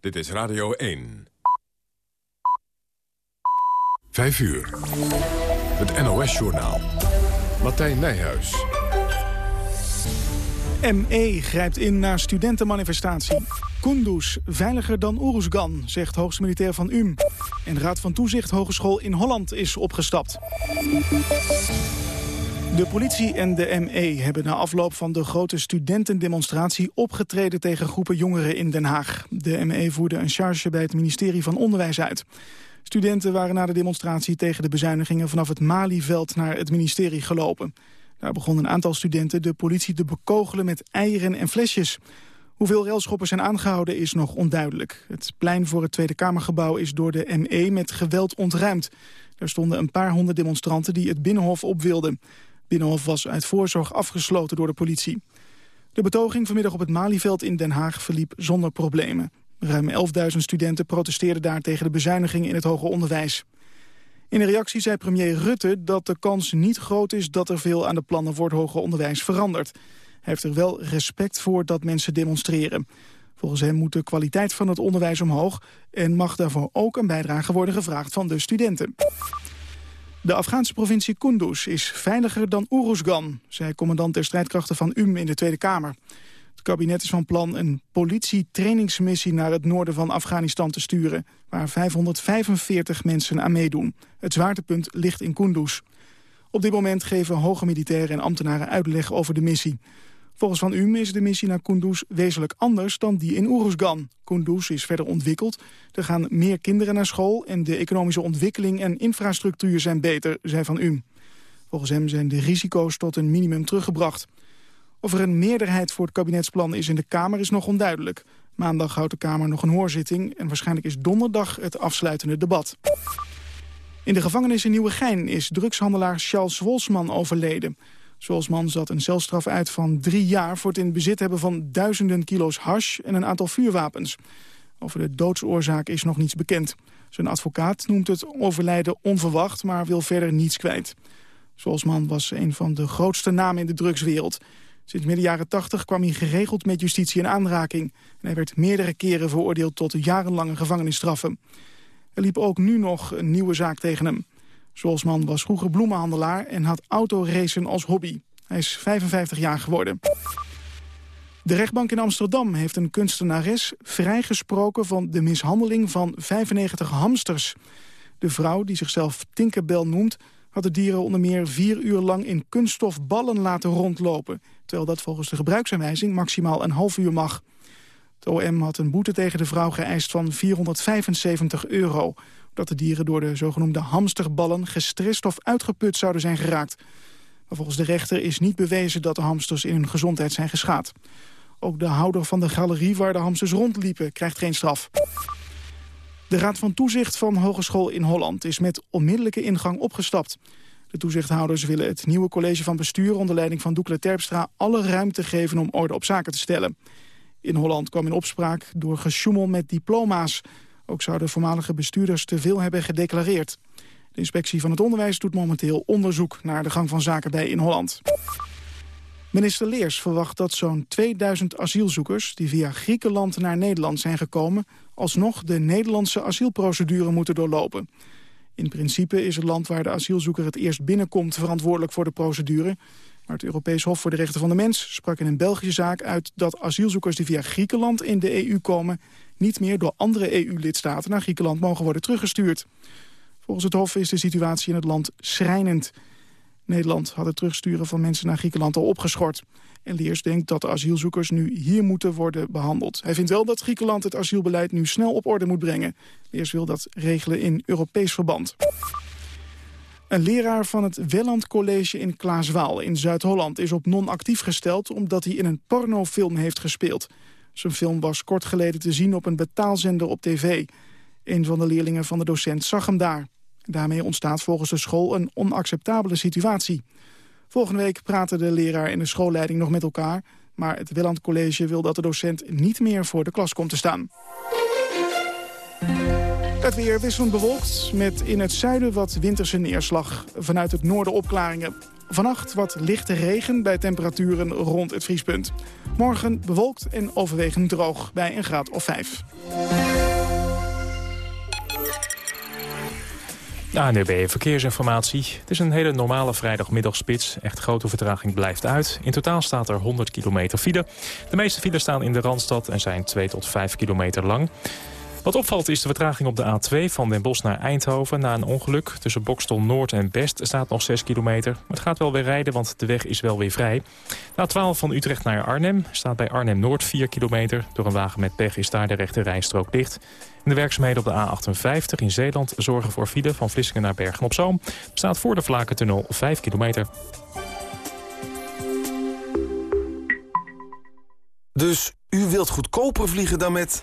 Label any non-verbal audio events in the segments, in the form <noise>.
Dit is Radio 1. 5 uur. Het NOS-journaal. Martijn Nijhuis. ME grijpt in naar studentenmanifestatie. Kunduz veiliger dan Oeruzgan, zegt hoogste militair van UM. En Raad van Toezicht Hogeschool in Holland is opgestapt. De politie en de ME hebben na afloop van de grote studentendemonstratie opgetreden tegen groepen jongeren in Den Haag. De ME voerde een charge bij het ministerie van Onderwijs uit. Studenten waren na de demonstratie tegen de bezuinigingen vanaf het Malieveld naar het ministerie gelopen. Daar begon een aantal studenten de politie te bekogelen met eieren en flesjes. Hoeveel railschoppers zijn aangehouden is nog onduidelijk. Het plein voor het Tweede Kamergebouw is door de ME met geweld ontruimd. Er stonden een paar honderd demonstranten die het Binnenhof op wilden. Binnenhof was uit voorzorg afgesloten door de politie. De betoging vanmiddag op het Malieveld in Den Haag verliep zonder problemen. Ruim 11.000 studenten protesteerden daar tegen de bezuinigingen in het hoger onderwijs. In een reactie zei premier Rutte dat de kans niet groot is dat er veel aan de plannen voor het hoger onderwijs verandert. Hij heeft er wel respect voor dat mensen demonstreren. Volgens hem moet de kwaliteit van het onderwijs omhoog en mag daarvoor ook een bijdrage worden gevraagd van de studenten. De Afghaanse provincie Kunduz is veiliger dan Uruzgan, zei commandant der strijdkrachten van UM in de Tweede Kamer. Het kabinet is van plan een politietrainingsmissie naar het noorden van Afghanistan te sturen, waar 545 mensen aan meedoen. Het zwaartepunt ligt in Kunduz. Op dit moment geven hoge militairen en ambtenaren uitleg over de missie. Volgens Van UM is de missie naar Kunduz wezenlijk anders dan die in Uruzgan. Kunduz is verder ontwikkeld. Er gaan meer kinderen naar school en de economische ontwikkeling en infrastructuur zijn beter, zei Van UM. Volgens hem zijn de risico's tot een minimum teruggebracht. Of er een meerderheid voor het kabinetsplan is in de Kamer is nog onduidelijk. Maandag houdt de Kamer nog een hoorzitting... en waarschijnlijk is donderdag het afsluitende debat. In de gevangenis in Nieuwegein is drugshandelaar Charles Wolsman overleden. Zwolsman zat een celstraf uit van drie jaar... voor het in bezit hebben van duizenden kilo's hash en een aantal vuurwapens. Over de doodsoorzaak is nog niets bekend. Zijn advocaat noemt het overlijden onverwacht, maar wil verder niets kwijt. Zwolsman was een van de grootste namen in de drugswereld... Sinds midden jaren 80 kwam hij geregeld met justitie in aanraking. En hij werd meerdere keren veroordeeld tot jarenlange gevangenisstraffen. Er liep ook nu nog een nieuwe zaak tegen hem. Zolsman was vroeger bloemenhandelaar en had autoracen als hobby. Hij is 55 jaar geworden. De rechtbank in Amsterdam heeft een kunstenares vrijgesproken van de mishandeling van 95 hamsters. De vrouw, die zichzelf Tinkerbell noemt, had de dieren onder meer vier uur lang in kunststofballen laten rondlopen terwijl dat volgens de gebruiksaanwijzing maximaal een half uur mag. Het OM had een boete tegen de vrouw geëist van 475 euro... dat de dieren door de zogenoemde hamsterballen gestrest of uitgeput zouden zijn geraakt. Maar volgens de rechter is niet bewezen dat de hamsters in hun gezondheid zijn geschaad. Ook de houder van de galerie waar de hamsters rondliepen krijgt geen straf. De Raad van Toezicht van Hogeschool in Holland is met onmiddellijke ingang opgestapt. De toezichthouders willen het nieuwe college van bestuur... onder leiding van Doekle Terpstra alle ruimte geven om orde op zaken te stellen. In Holland kwam in opspraak door gesjoemel met diploma's. Ook zouden voormalige bestuurders te veel hebben gedeclareerd. De inspectie van het onderwijs doet momenteel onderzoek... naar de gang van zaken bij in Holland. Minister Leers verwacht dat zo'n 2000 asielzoekers... die via Griekenland naar Nederland zijn gekomen... alsnog de Nederlandse asielprocedure moeten doorlopen. In principe is het land waar de asielzoeker het eerst binnenkomt verantwoordelijk voor de procedure. Maar het Europees Hof voor de Rechten van de Mens sprak in een Belgische zaak uit dat asielzoekers die via Griekenland in de EU komen niet meer door andere EU-lidstaten naar Griekenland mogen worden teruggestuurd. Volgens het Hof is de situatie in het land schrijnend. Nederland had het terugsturen van mensen naar Griekenland al opgeschort. En Leers denkt dat de asielzoekers nu hier moeten worden behandeld. Hij vindt wel dat Griekenland het asielbeleid nu snel op orde moet brengen. Leers wil dat regelen in Europees verband. Een leraar van het Welland College in Klaaswaal in Zuid-Holland... is op non-actief gesteld omdat hij in een pornofilm heeft gespeeld. Zijn film was kort geleden te zien op een betaalzender op tv. Een van de leerlingen van de docent zag hem daar. Daarmee ontstaat volgens de school een onacceptabele situatie. Volgende week praten de leraar en de schoolleiding nog met elkaar... maar het Welland College wil dat de docent niet meer voor de klas komt te staan. Het weer wisselend bewolkt, met in het zuiden wat winterse neerslag. Vanuit het noorden opklaringen. Vannacht wat lichte regen bij temperaturen rond het vriespunt. Morgen bewolkt en overwegend droog bij een graad of 5. ANUB Verkeersinformatie. Het is een hele normale vrijdagmiddagspits. Echt grote vertraging blijft uit. In totaal staat er 100 kilometer file. De meeste files staan in de Randstad en zijn 2 tot 5 kilometer lang. Wat opvalt is de vertraging op de A2 van Den Bosch naar Eindhoven... na een ongeluk. Tussen Bokstel Noord en Best staat nog 6 kilometer. Maar het gaat wel weer rijden, want de weg is wel weer vrij. De A12 van Utrecht naar Arnhem staat bij Arnhem Noord 4 kilometer. Door een wagen met pech is daar de rechte rijstrook dicht. En de werkzaamheden op de A58 in Zeeland zorgen voor file... van Vlissingen naar Bergen-op-Zoom. staat voor de Vlakentunnel 5 kilometer. Dus u wilt goedkoper vliegen dan met...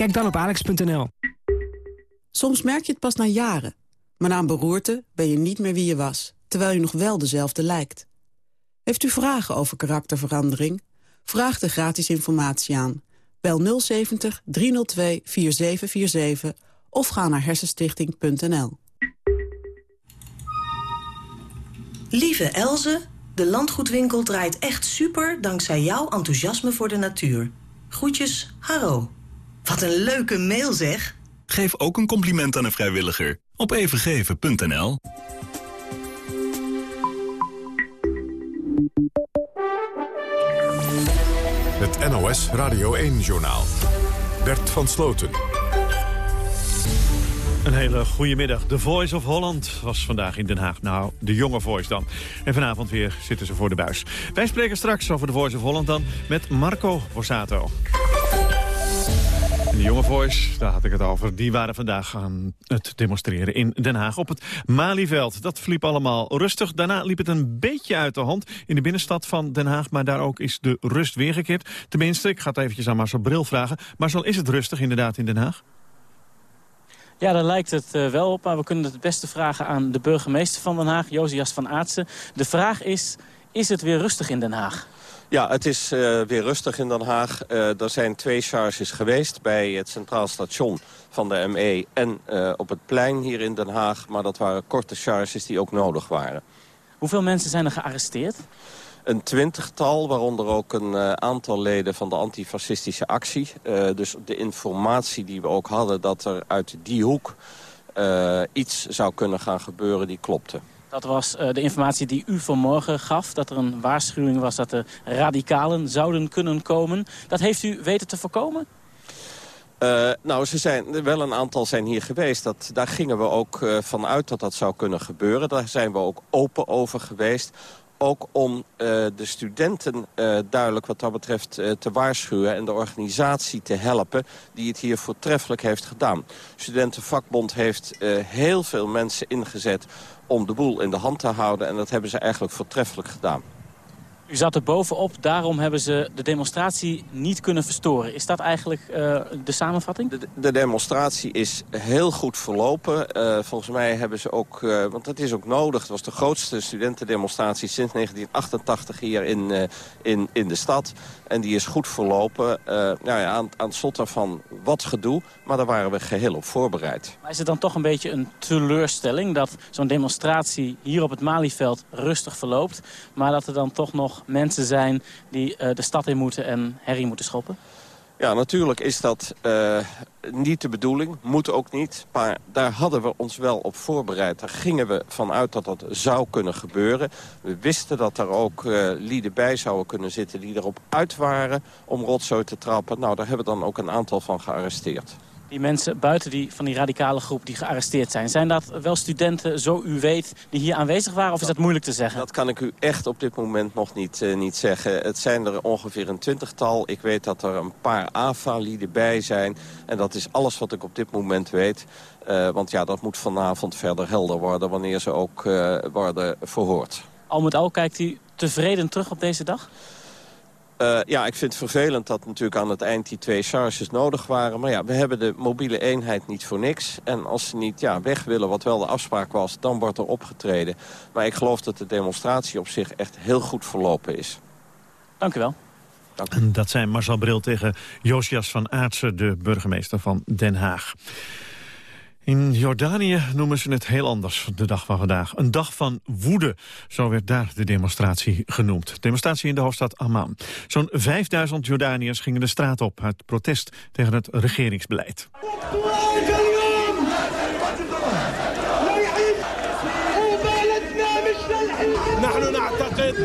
Kijk dan op alex.nl. Soms merk je het pas na jaren. Maar na een beroerte ben je niet meer wie je was, terwijl je nog wel dezelfde lijkt. Heeft u vragen over karakterverandering? Vraag de gratis informatie aan. Bel 070 302 4747 of ga naar hersenstichting.nl. Lieve Elze, de landgoedwinkel draait echt super dankzij jouw enthousiasme voor de natuur. Groetjes, Haro. Wat een leuke mail zeg. Geef ook een compliment aan een vrijwilliger op evengeven.nl. Het NOS Radio 1-journaal. Bert van Sloten. Een hele goede middag. The Voice of Holland was vandaag in Den Haag. Nou, de jonge Voice dan. En vanavond weer zitten ze voor de buis. Wij spreken straks over The Voice of Holland dan met Marco Borsato. De jonge Voice, daar had ik het over, die waren vandaag aan het demonstreren in Den Haag op het Malieveld. Dat verliep allemaal rustig. Daarna liep het een beetje uit de hand in de binnenstad van Den Haag, maar daar ook is de rust weergekeerd. Tenminste, ik ga het eventjes aan Marcel Bril vragen. Marcel, is het rustig inderdaad in Den Haag? Ja, daar lijkt het uh, wel op. Maar we kunnen het beste vragen aan de burgemeester van Den Haag, Josias van Aartsen. De vraag is, is het weer rustig in Den Haag? Ja, het is uh, weer rustig in Den Haag. Uh, er zijn twee charges geweest bij het Centraal Station van de ME... en op het plein hier in Den Haag. Maar dat waren korte charges die ook nodig waren. Hoeveel mensen zijn er gearresteerd? een twintigtal, waaronder ook een aantal leden van de antifascistische actie. Dus de informatie die we ook hadden dat er uit die hoek iets zou kunnen gaan gebeuren, die klopte. Dat was de informatie die u vanmorgen gaf, dat er een waarschuwing was dat er radicalen zouden kunnen komen. Dat heeft u weten te voorkomen? Uh, nou, ze zijn, wel een aantal zijn hier geweest. Dat, daar gingen we ook uh, van uit dat dat zou kunnen gebeuren. Daar zijn we ook open over geweest ook om de studenten duidelijk wat dat betreft te waarschuwen... en de organisatie te helpen die het hier voortreffelijk heeft gedaan. Studentenvakbond heeft heel veel mensen ingezet om de boel in de hand te houden... en dat hebben ze eigenlijk voortreffelijk gedaan. U zat er bovenop, daarom hebben ze de demonstratie niet kunnen verstoren. Is dat eigenlijk uh, de samenvatting? De, de, demonstratie is heel goed verlopen. Uh, volgens mij hebben ze ook, uh, want dat is ook nodig... het was de grootste studentendemonstratie sinds 1988 hier in, in, in de stad. En die is goed verlopen. nou ja, aan, aan het slot daarvan wat gedoe, maar daar waren we geheel op voorbereid. Maar is het dan toch een beetje een teleurstelling... dat zo'n demonstratie hier op het Malieveld rustig verloopt... maar dat er dan toch nog mensen zijn die uh, de stad in moeten en herrie moeten schoppen? Ja, natuurlijk is dat uh, niet de bedoeling. Moet ook niet. Maar daar hadden we ons wel op voorbereid. Daar gingen we vanuit dat dat zou kunnen gebeuren. We wisten dat er ook uh, lieden bij zouden kunnen zitten... die erop uit waren om rotzooi te trappen. Nou, daar hebben we dan ook een aantal van gearresteerd. Die mensen buiten die, van die radicale groep die gearresteerd zijn. Zijn dat wel studenten, zo u weet, die hier aanwezig waren? Of is dat moeilijk te zeggen? Dat kan ik u echt op dit moment nog niet, uh, niet zeggen. Het zijn er ongeveer een twintigtal. Ik weet dat er een paar AFA-lieden bij zijn. En dat is alles wat ik op dit moment weet. Uh, want ja, dat moet vanavond verder helder worden... wanneer ze ook uh, worden verhoord. Al met al kijkt u tevreden terug op deze dag? Uh, ja, ik vind het vervelend dat natuurlijk aan het eind die twee charges nodig waren. Maar ja, we hebben de mobiele eenheid niet voor niks. En als ze niet ja, weg willen, wat wel de afspraak was, dan wordt er opgetreden. Maar ik geloof dat de demonstratie op zich echt heel goed verlopen is. Dank u wel. Dank u. En dat zijn Marcel Bril tegen Josias van Aartsen, de burgemeester van Den Haag. In Jordanië noemen ze het heel anders, de dag van vandaag. Een dag van woede, zo werd daar de demonstratie genoemd. Demonstratie in de hoofdstad Amman. Zo'n 5000 Jordaniërs gingen de straat op uit protest tegen het regeringsbeleid. نحن نعتقد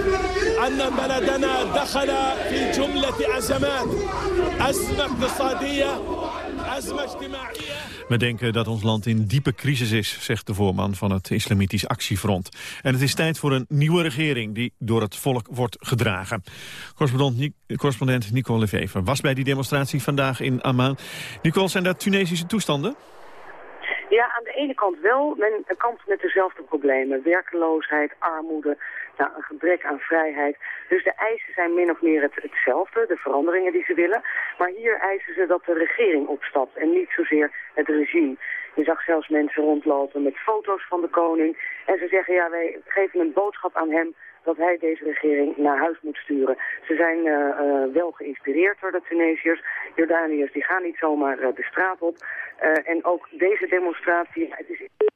أن بلدنا دخل في جملة أزمات أزمة اقتصادية أزمة اجتماعية we denken dat ons land in diepe crisis is, zegt de voorman van het Islamitisch Actiefront. En het is tijd voor een nieuwe regering die door het volk wordt gedragen. Correspondent, Nicole Lefever was bij die demonstratie vandaag in Amman. Nicole, zijn dat Tunesische toestanden? Ja, aan de ene kant wel. Men kampt met dezelfde problemen. Werkeloosheid, armoede, nou, een gebrek aan vrijheid. Dus de eisen zijn min of meer het, hetzelfde, de veranderingen die ze willen. Maar hier eisen ze dat de regering opstapt en niet zozeer het regime. Je zag zelfs mensen rondlopen met foto's van de koning. En ze zeggen, ja, wij geven een boodschap aan hem dat hij deze regering naar huis moet sturen. Ze zijn uh, wel geïnspireerd door de Tunesiërs. Jordaniërs die gaan niet zomaar uh, de straat op. en ook deze demonstratie... Het is...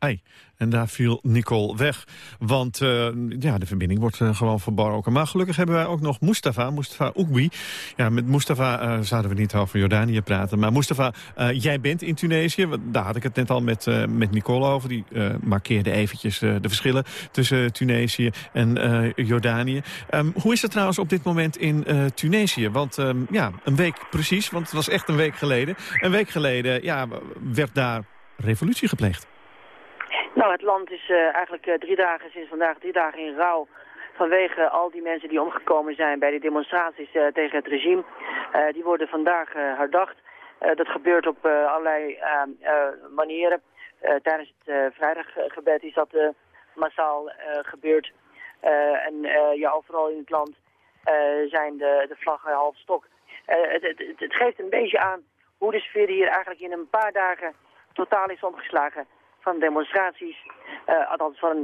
Ai, en daar viel Nicole weg. Want uh, ja, de verbinding wordt uh, gewoon verbroken. Maar gelukkig hebben wij ook nog Mustafa, Mustafa Oegbi. Ja, met Mustafa uh, zouden we niet over Jordanië praten. Maar Mustafa, jij bent in Tunesië. Daar had ik het net al met, met Nicole over. Die markeerde eventjes de verschillen tussen Tunesië en Jordanië. Um, hoe is het trouwens op dit moment in Tunesië? Want um, ja, een week precies, want het was echt een week geleden. Een week geleden ja, werd daar revolutie gepleegd. Nou, het land is uh, eigenlijk uh, drie dagen, sinds vandaag drie dagen in rouw vanwege al die mensen die omgekomen zijn bij de demonstraties uh, tegen het regime. die worden vandaag herdacht. dat gebeurt op allerlei manieren. tijdens het vrijdaggebed is dat massaal gebeurd. en ja, overal in het land zijn de, de vlaggen half stok. Het, het, het geeft een beetje aan hoe de sfeer hier eigenlijk in een paar dagen totaal is omgeslagen van demonstraties. Uh, althans, van,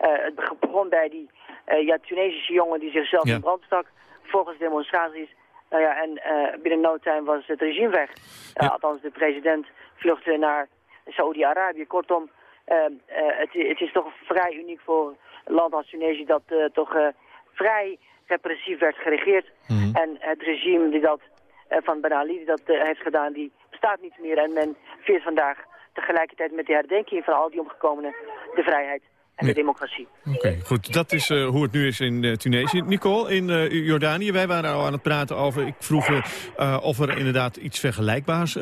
uh, het begon bij die uh, ja, Tunesische jongen die zichzelf ja. in brand stak. Volgens demonstraties. Nou ja, en binnen no time was het regime weg. Ja. althans, de president vluchtte naar Saoedi-Arabië. Kortom, het, het, is toch vrij uniek voor een land als Tunesië dat toch vrij repressief werd geregeerd. Mm -hmm. En het regime die dat, van Ben Ali die dat heeft gedaan, die bestaat niet meer. En men viert vandaag tegelijkertijd met de herdenking van al die omgekomenen de vrijheid en de democratie. Oké, okay, goed. Dat is uh, hoe het nu is in uh, Tunesië. Nicole, in uh, Jordanië, wij waren al aan het praten over... ik vroeg of er inderdaad iets vergelijkbaars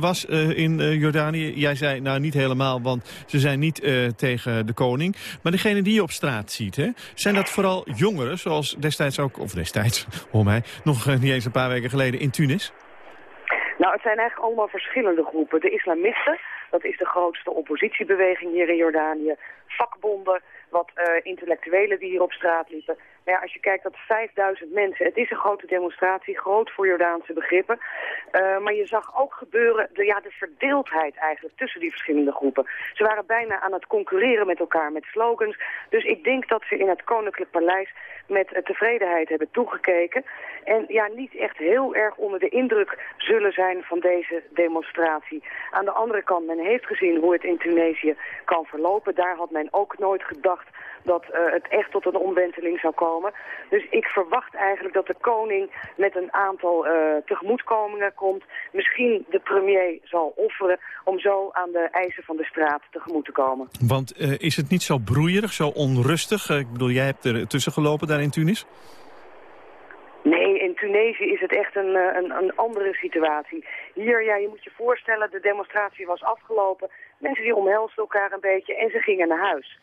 was in Jordanië. Jij zei, nou niet helemaal, want ze zijn niet tegen de koning. Maar degene die je op straat ziet, hè, zijn dat vooral jongeren... zoals destijds ook, of destijds, <laughs> hoor mij... nog niet eens een paar weken geleden in Tunis? Nou, het zijn eigenlijk allemaal verschillende groepen. De islamisten, dat is de grootste oppositiebeweging hier in Jordanië. Vakbonden, wat uh, intellectuelen die hier op straat liepen. Maar ja, als je kijkt dat 5000 mensen, het is een grote demonstratie, groot voor Jordaanse begrippen. Uh, maar je zag ook gebeuren de, ja, de verdeeldheid eigenlijk tussen die verschillende groepen. Ze waren bijna aan het concurreren met elkaar met slogans. Dus ik denk dat ze in het Koninklijk Paleis met uh, tevredenheid hebben toegekeken. En ja, niet echt heel erg onder de indruk zullen zijn van deze demonstratie. Aan de andere kant, men heeft gezien hoe het in Tunesië kan verlopen. Daar had men ook nooit gedacht dat uh, het echt tot een omwenteling zou komen. Dus ik verwacht eigenlijk dat de koning met een aantal uh, tegemoetkomingen komt. Misschien de premier zal offeren om zo aan de eisen van de straat tegemoet te komen. Want uh, is het niet zo broeierig, zo onrustig? ik bedoel, jij hebt er tussen gelopen daar in Tunis? Nee, in Tunesië is het echt een, eh, een, een andere situatie. Hier, ja, je moet je voorstellen, de demonstratie was afgelopen. Mensen die omhelsten elkaar een beetje en ze gingen naar huis.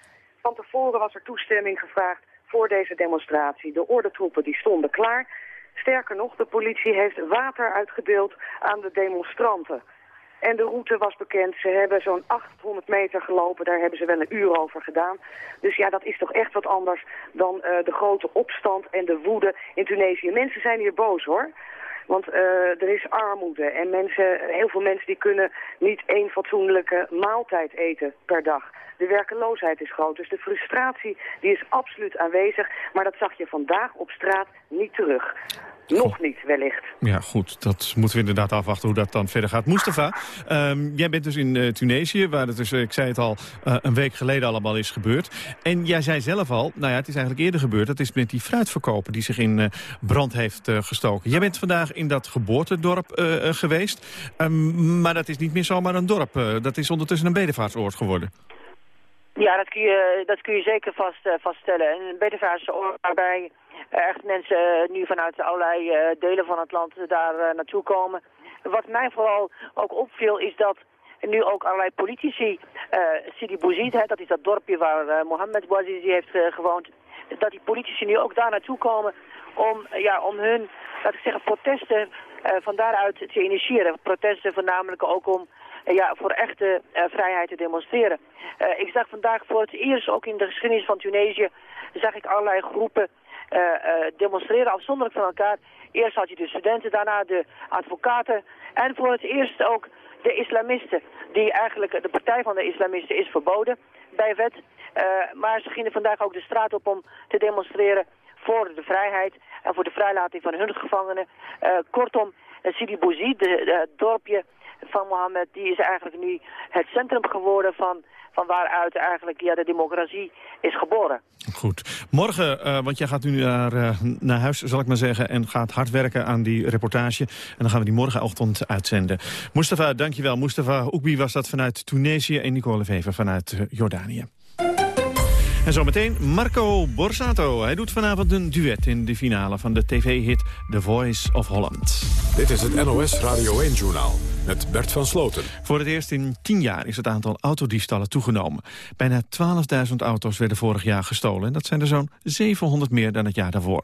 Van tevoren was er toestemming gevraagd voor deze demonstratie. De ordentroepen die stonden klaar. Sterker nog, de politie heeft water uitgedeeld aan de demonstranten. En de route was bekend. Ze hebben zo'n 800 meter gelopen. Daar hebben ze wel een uur over gedaan. Dus ja, dat is toch echt wat anders dan uh, de grote opstand en de woede in Tunesië. Mensen zijn hier boos hoor. Want uh, er is armoede en mensen, heel veel mensen die kunnen niet één fatsoenlijke maaltijd eten per dag. De werkeloosheid is groot, dus de frustratie die is absoluut aanwezig. Maar dat zag je vandaag op straat niet terug. Nog niet, wellicht. Ja, goed. Dat moeten we inderdaad afwachten hoe dat dan verder gaat. Mustafa, um, jij bent dus in uh, Tunesië, waar het dus, ik zei het al, uh, een week geleden allemaal is gebeurd. En jij zei zelf al, nou ja, het is eigenlijk eerder gebeurd. Dat is met die fruitverkoper die zich in uh, brand heeft gestoken. Jij bent vandaag in dat geboortedorp geweest. Um, maar dat is niet meer zomaar een dorp. dat is ondertussen een bedevaartsoord geworden. Ja, dat kun je, dat kun je zeker vast, vaststellen. Een bedevaartsoord waarbij echt mensen eh, nu vanuit allerlei eh, delen van het land daar eh, naartoe komen. Wat mij vooral ook opviel is dat nu ook allerlei politici, uh, Sidi Bouzid, dat is dat dorpje waar uh, Mohammed Bouazizi heeft gewoond, dat die politici nu ook daar naartoe komen om, ja, om hun, laat ik zeggen, protesten van daaruit te initiëren. Protesten voornamelijk ook om ja, voor echte vrijheid te demonstreren. ik zag vandaag voor het eerst, ook in de geschiedenis van Tunesië, zag ik allerlei groepen uh, uh, demonstreren afzonderlijk van elkaar. Eerst had je de studenten, daarna de advocaten en voor het eerst ook de islamisten. Die eigenlijk, de partij van de islamisten is verboden bij wet. Uh, maar ze gingen vandaag ook de straat op om te demonstreren voor de vrijheid en voor de vrijlating van hun gevangenen. kortom, Sidi Bouzid, het dorpje van Mohammed, die is eigenlijk nu het centrum geworden van van waaruit eigenlijk ja, de democratie is geboren. Goed. Morgen, uh, want jij gaat nu naar, uh, naar huis, zal ik maar zeggen... en gaat hard werken aan die reportage. En dan gaan we die morgenochtend uitzenden. Mustafa, dankjewel. Mustafa Oekbi was dat vanuit Tunesië... en Nicole Vever vanuit uh, Jordanië. En zometeen Marco Borsato. Hij doet vanavond een duet in de finale van de tv-hit The Voice of Holland. Dit is het NOS Radio 1-journaal met Bert van Sloten. Voor het eerst in tien jaar is het aantal autodiefstallen toegenomen. Bijna 12.000 auto's werden vorig jaar gestolen. En dat zijn er zo'n 700 meer dan het jaar daarvoor.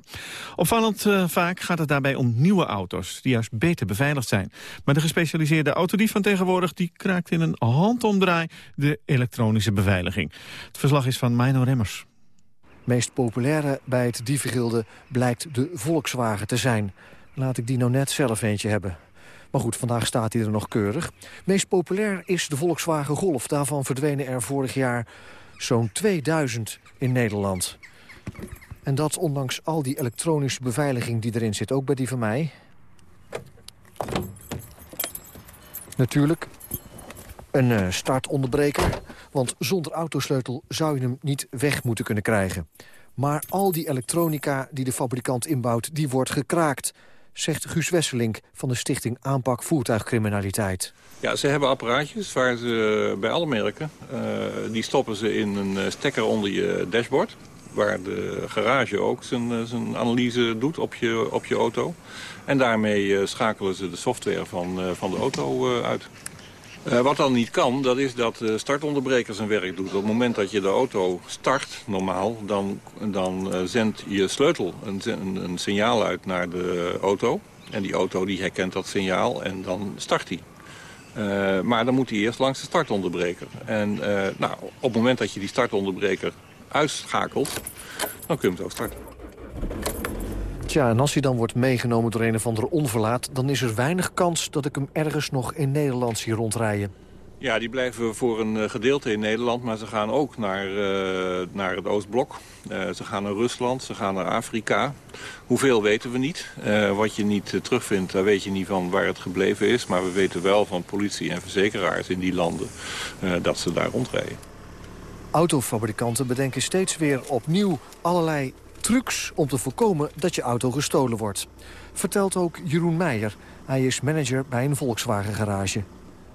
Opvallend uh, vaak gaat het daarbij om nieuwe auto's... die juist beter beveiligd zijn. Maar de gespecialiseerde autodief van tegenwoordig... die kraakt in een handomdraai de elektronische beveiliging. Het verslag is van Mino Remmers. Meest populaire bij het dievengilde blijkt de Volkswagen te zijn. Laat ik die nou net zelf eentje hebben. Maar goed, vandaag staat hij er nog keurig. Meest populair is de Volkswagen Golf. Daarvan verdwenen er vorig jaar zo'n 2000 in Nederland. En dat ondanks al die elektronische beveiliging die erin zit. Ook bij die van mij. Natuurlijk een uh, startonderbreker. Want zonder autosleutel zou je hem niet weg moeten kunnen krijgen. Maar al die elektronica die de fabrikant inbouwt, die wordt gekraakt zegt Guus Wesselink van de Stichting Aanpak Voertuigcriminaliteit. Ja, ze hebben apparaatjes waar ze bij alle merken... Uh, die stoppen ze in een eh, stekker onder je dashboard... waar de garage ook zijn, eh, zijn analyse doet op je, op je auto. En daarmee schakelen ze de software van, van de auto uit. Uh, wat dan niet kan, dat is dat de startonderbreker zijn werk doet. Op het moment dat je de auto start, normaal, dan, dan uh, zendt je sleutel een, een, signaal uit naar de auto. En die auto die herkent dat signaal en dan start hij. Maar dan moet hij eerst langs de startonderbreker. En nou, op het moment dat je die startonderbreker uitschakelt, dan kun je hem zo starten. Tja, en als hij dan wordt meegenomen door een of andere onverlaat... dan is er weinig kans dat ik hem ergens nog in Nederland zie rondrijden. Ja, die blijven voor een eh, gedeelte in Nederland, maar ze gaan ook naar, uh, naar het Oostblok. Uh, ze gaan naar Rusland, ze gaan naar Afrika. Hoeveel weten we niet. Uh, wat je niet terugvindt, daar weet je niet van waar het gebleven is. Maar we weten wel van politie en verzekeraars in die landen dat ze daar rondrijden. Autofabrikanten bedenken steeds weer opnieuw allerlei trucs om te voorkomen dat je auto gestolen wordt. Vertelt ook Jeroen Meijer. Hij is manager bij een Volkswagen garage.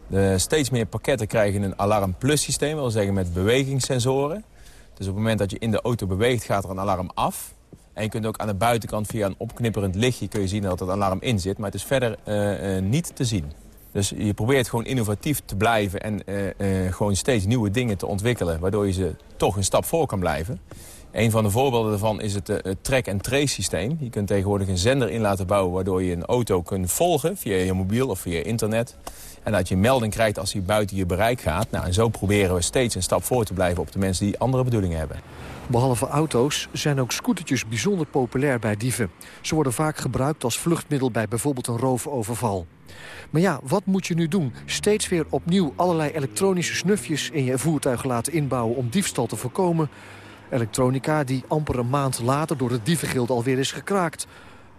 De steeds meer pakketten krijgen een Alarm Plus systeem. Dat wil zeggen met bewegingssensoren. Dus op het moment dat je in de auto beweegt gaat er een alarm af. En je kunt ook aan de buitenkant via een opknipperend lichtje kun je zien dat het alarm in zit. Maar het is verder uh, uh, niet te zien. Dus je probeert gewoon innovatief te blijven en uh, gewoon steeds nieuwe dingen te ontwikkelen. Waardoor je ze toch een stap voor kan blijven. Een van de voorbeelden daarvan is het, het track-and-trace systeem. Je kunt tegenwoordig een zender in laten bouwen waardoor je een auto kunt volgen via je mobiel of via internet. En dat je een melding krijgt als hij buiten je bereik gaat. Nou, en zo proberen we steeds een stap voor te blijven op de mensen die andere bedoelingen hebben. Behalve auto's zijn ook scootertjes bijzonder populair bij dieven. Ze worden vaak gebruikt als vluchtmiddel bij bijvoorbeeld een roofoverval. Maar ja, wat moet je nu doen? Steeds weer opnieuw allerlei elektronische snufjes in je voertuig laten inbouwen om diefstal te voorkomen. Elektronica die amper een maand later door het dievengild alweer is gekraakt.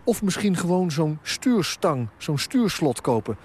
Of misschien gewoon zo'n stuurstang, zo'n stuurslot kopen.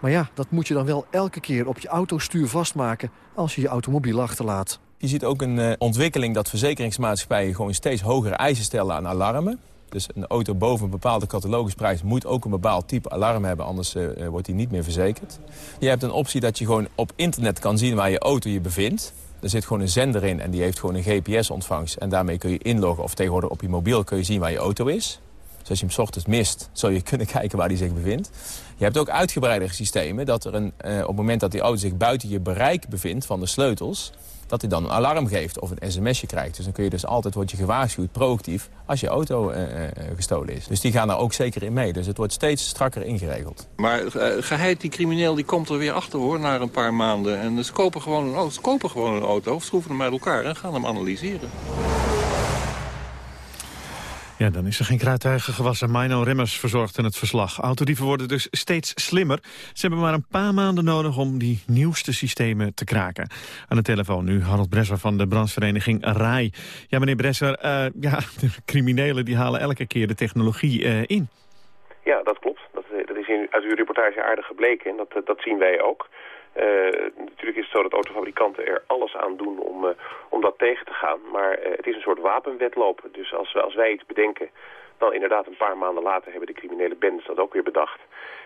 Maar ja, dat moet je dan wel elke keer op je autostuur vastmaken als je je automobiel achterlaat. Je ziet ook een uh, ontwikkeling dat verzekeringsmaatschappijen gewoon steeds hogere eisen stellen aan alarmen. Dus een auto boven een bepaalde catalogusprijs moet ook een bepaald type alarm hebben, anders uh, wordt die niet meer verzekerd. Je hebt een optie dat je gewoon op internet kan zien waar je auto je bevindt. Er zit gewoon een zender in en die heeft gewoon een GPS-ontvangst. En daarmee kun je inloggen of tegenwoordig op je mobiel kun je zien waar je auto is. Dus als je hem ochtends mist, zul je <laughs> kunnen kijken waar hij zich bevindt. Je hebt ook uitgebreidere systemen dat er een, uh, op het moment dat die auto zich buiten je bereik bevindt van de sleutels dat hij dan een alarm geeft of een sms'je krijgt. Dus dan kun je dus altijd, word je gewaarschuwd, proactief, als je auto uh, uh, gestolen is. Dus die gaan daar ook zeker in mee. Dus het wordt steeds strakker ingeregeld. Maar geheid, die crimineel, die komt er weer achter hoor, na een paar maanden. En ze kopen gewoon een auto, ze kopen gewoon een auto, schroeven hem uit elkaar en gaan hem analyseren. Ja, dan is er geen kruidtuigen gewassen. Mino Remmers verzorgt in het verslag. Autodieven worden dus steeds slimmer. Ze hebben maar een paar maanden nodig om die nieuwste systemen te kraken. Aan de telefoon nu Harold Bresser van de branchevereniging RAI. Ja, meneer Bresser, uh, ja, <laughs> de criminelen die halen elke keer de technologie uh, in. Ja, dat klopt. Dat, dat is in, uit uw reportage aardig gebleken en dat, dat zien wij ook. Uh, natuurlijk is het zo dat autofabrikanten er alles aan doen om, uh, om dat tegen te gaan. Maar uh, het is een soort wapenwedloop. Dus als, als wij iets bedenken, dan inderdaad een paar maanden later hebben de criminele bendes dat ook weer bedacht.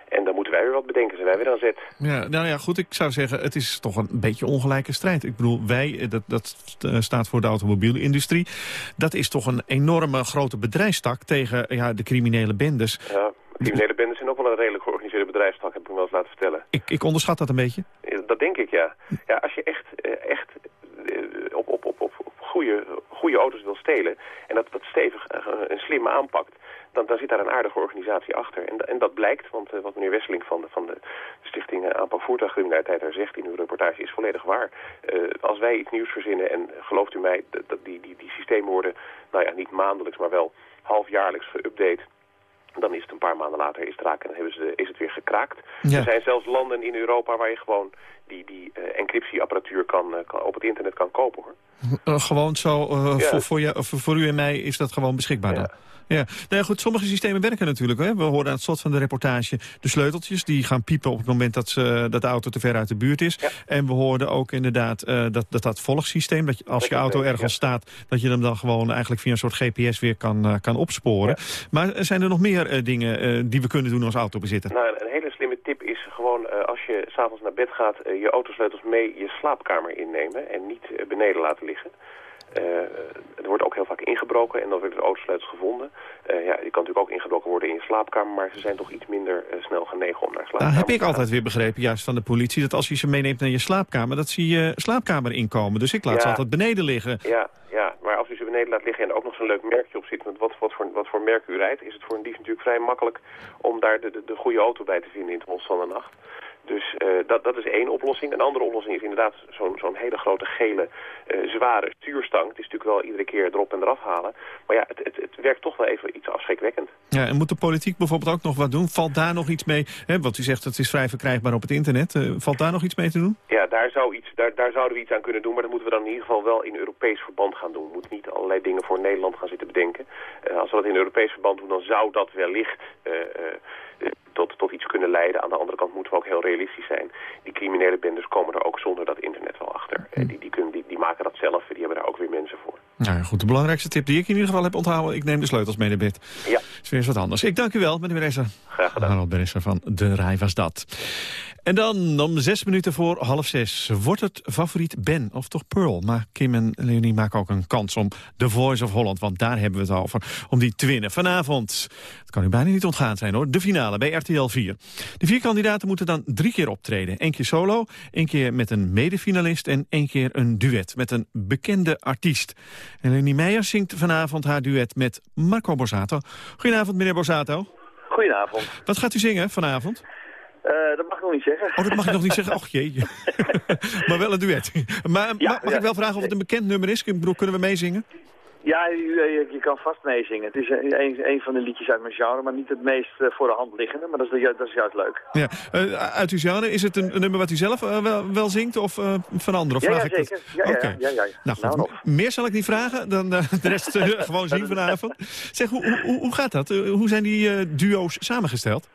En dan moeten wij weer wat bedenken, zijn wij weer aan zet. Ja, nou ja, goed, ik zou zeggen, het is toch een beetje ongelijke strijd. Ik bedoel, wij, dat, dat staat voor de automobielindustrie. Dat is toch een enorme grote bedrijfstak tegen ja, de criminele bendes. Ja, criminele bendes zijn ook wel een redelijk georganiseerde bedrijfstak, heb ik me wel eens laten vertellen. Ik, ik onderschat dat een beetje. Dat denk ik, ja. Ja, als je echt, echt op, op, op, op goede, goede auto's wil stelen en dat, dat stevig een slimme aanpakt, dan, dan zit daar een aardige organisatie achter. En, en dat blijkt, want uh, wat meneer Wesseling van de, van de Stichting Aanpak Voertuigcriminaliteit daar zegt in uw reportage is volledig waar. Uh, als wij iets nieuws verzinnen, en gelooft u mij, dat die, die, die systemen worden, nou ja, niet maandelijks, maar wel halfjaarlijks geüpdate dan is het een paar maanden later is het raak en hebben ze, is het weer gekraakt. Ja. Er zijn zelfs landen in Europa waar je gewoon die, die uh, encryptieapparatuur kan, uh, kan, op het internet kan kopen. hoor. Uh, gewoon zo, ja. voor, voor, je, voor, voor, u en mij is dat gewoon beschikbaar dan? Ja, nou goed, sommige systemen werken natuurlijk. Hè. We hoorden aan het slot van de reportage de sleuteltjes... die gaan piepen op het moment dat, ze, dat de auto te ver uit de buurt is. Ja. En we hoorden ook inderdaad uh, dat, dat dat volgsysteem... dat je, als je auto ergens ja. staat, dat je hem dan gewoon eigenlijk via een soort GPS weer kan, uh, kan opsporen. Ja. Maar zijn er nog meer uh, dingen die we kunnen doen als autobezitter? Nou, een hele slimme tip is gewoon als je s'avonds naar bed gaat... je autosleutels mee je slaapkamer innemen en niet beneden laten liggen. Uh, er wordt ook heel vaak ingebroken en dan worden de autosleutels gevonden. Uh, ja, die kan natuurlijk ook ingebroken worden in je slaapkamer, maar ze zijn toch iets minder uh, snel genegen om naar slaapkamer nou, heb ik altijd weer begrepen, juist van de politie, dat als je ze meeneemt naar je slaapkamer, dat ze je slaapkamer inkomen. Dus ik laat ja, ze altijd beneden liggen. Ja, ja, beneden laat liggen en ook nog zo'n leuk merkje op zit, met wat, wat, voor, wat voor merk u rijdt, is het voor een dief natuurlijk vrij makkelijk om daar de, de, de goede auto bij te vinden in het bos van de nacht. Dus uh, dat, dat is één oplossing. Een andere oplossing is inderdaad zo'n zo'n hele grote gele, uh, zware stuurstang. Het is natuurlijk wel iedere keer erop en eraf halen. Maar ja, het, het, het werkt toch wel even iets afschrikwekkend. Ja, en moet de politiek bijvoorbeeld ook nog wat doen? Valt daar nog iets mee? Hè, want u zegt het is vrij verkrijgbaar op het internet. Uh, valt daar nog iets mee te doen? Ja, daar, zou iets, daar, daar zouden we iets aan kunnen doen. Maar dat moeten we dan in ieder geval wel in Europees verband gaan doen. We moeten niet allerlei dingen voor Nederland gaan zitten bedenken. als we dat in Europees verband doen, dan zou dat wellicht tot, tot iets kunnen leiden. Aan de andere kant moeten we ook heel realistisch zijn. Die criminele bendes komen er ook zonder dat internet wel achter. Mm. Die, die, kunnen, die, die maken dat zelf, die hebben daar ook weer mensen voor. Nou goed, de belangrijkste tip die ik in ieder geval heb onthouden... ik neem de sleutels mee naar bed. Ja. is weer eens wat anders. Ik dank u wel, meneer Bresser. Graag gedaan. Harold Bresser van De Rij was dat. En dan om zes minuten voor half zes wordt het favoriet Ben, of toch Pearl. Maar Kim en Leonie maken ook een kans om The Voice of Holland, want daar hebben we het over, om die te winnen. Vanavond, het kan u bijna niet ontgaan zijn hoor, de finale bij RTL 4. De vier kandidaten moeten dan drie keer optreden. Eén keer solo, één keer met een medefinalist en één keer een duet met een bekende artiest. En Leonie Meijer zingt vanavond haar duet met Marco Borsato. Goedenavond meneer Borsato. Goedenavond. Wat gaat u zingen vanavond? Uh, dat mag ik nog niet zeggen. Oh, dat mag ik nog niet zeggen? Och jee. <laughs> maar wel een duet. Maar Ja, mag, ja. ik wel vragen of het een bekend nummer is? Kunnen we meezingen? Ja, je, kan vast meezingen. Het is een, van de liedjes uit mijn genre, maar niet het meest eh, voor de hand liggende. Maar dat is, ju- dat is juist leuk. Ja. Eh, uit uw genre, is het een, nummer wat u zelf eh, wel, wel zingt of eh, van anderen? Of ja, ja, vraag ik zeker. Ja, Oké. ja, ja, ja. Nou goed, Nou, nog. m- meer zal ik niet vragen dan eh, de rest eh, <laughs> gewoon zien vanavond. Zeg, hoe, hoe, hoe gaat dat? Eh, hoe zijn die eh, duo's samengesteld?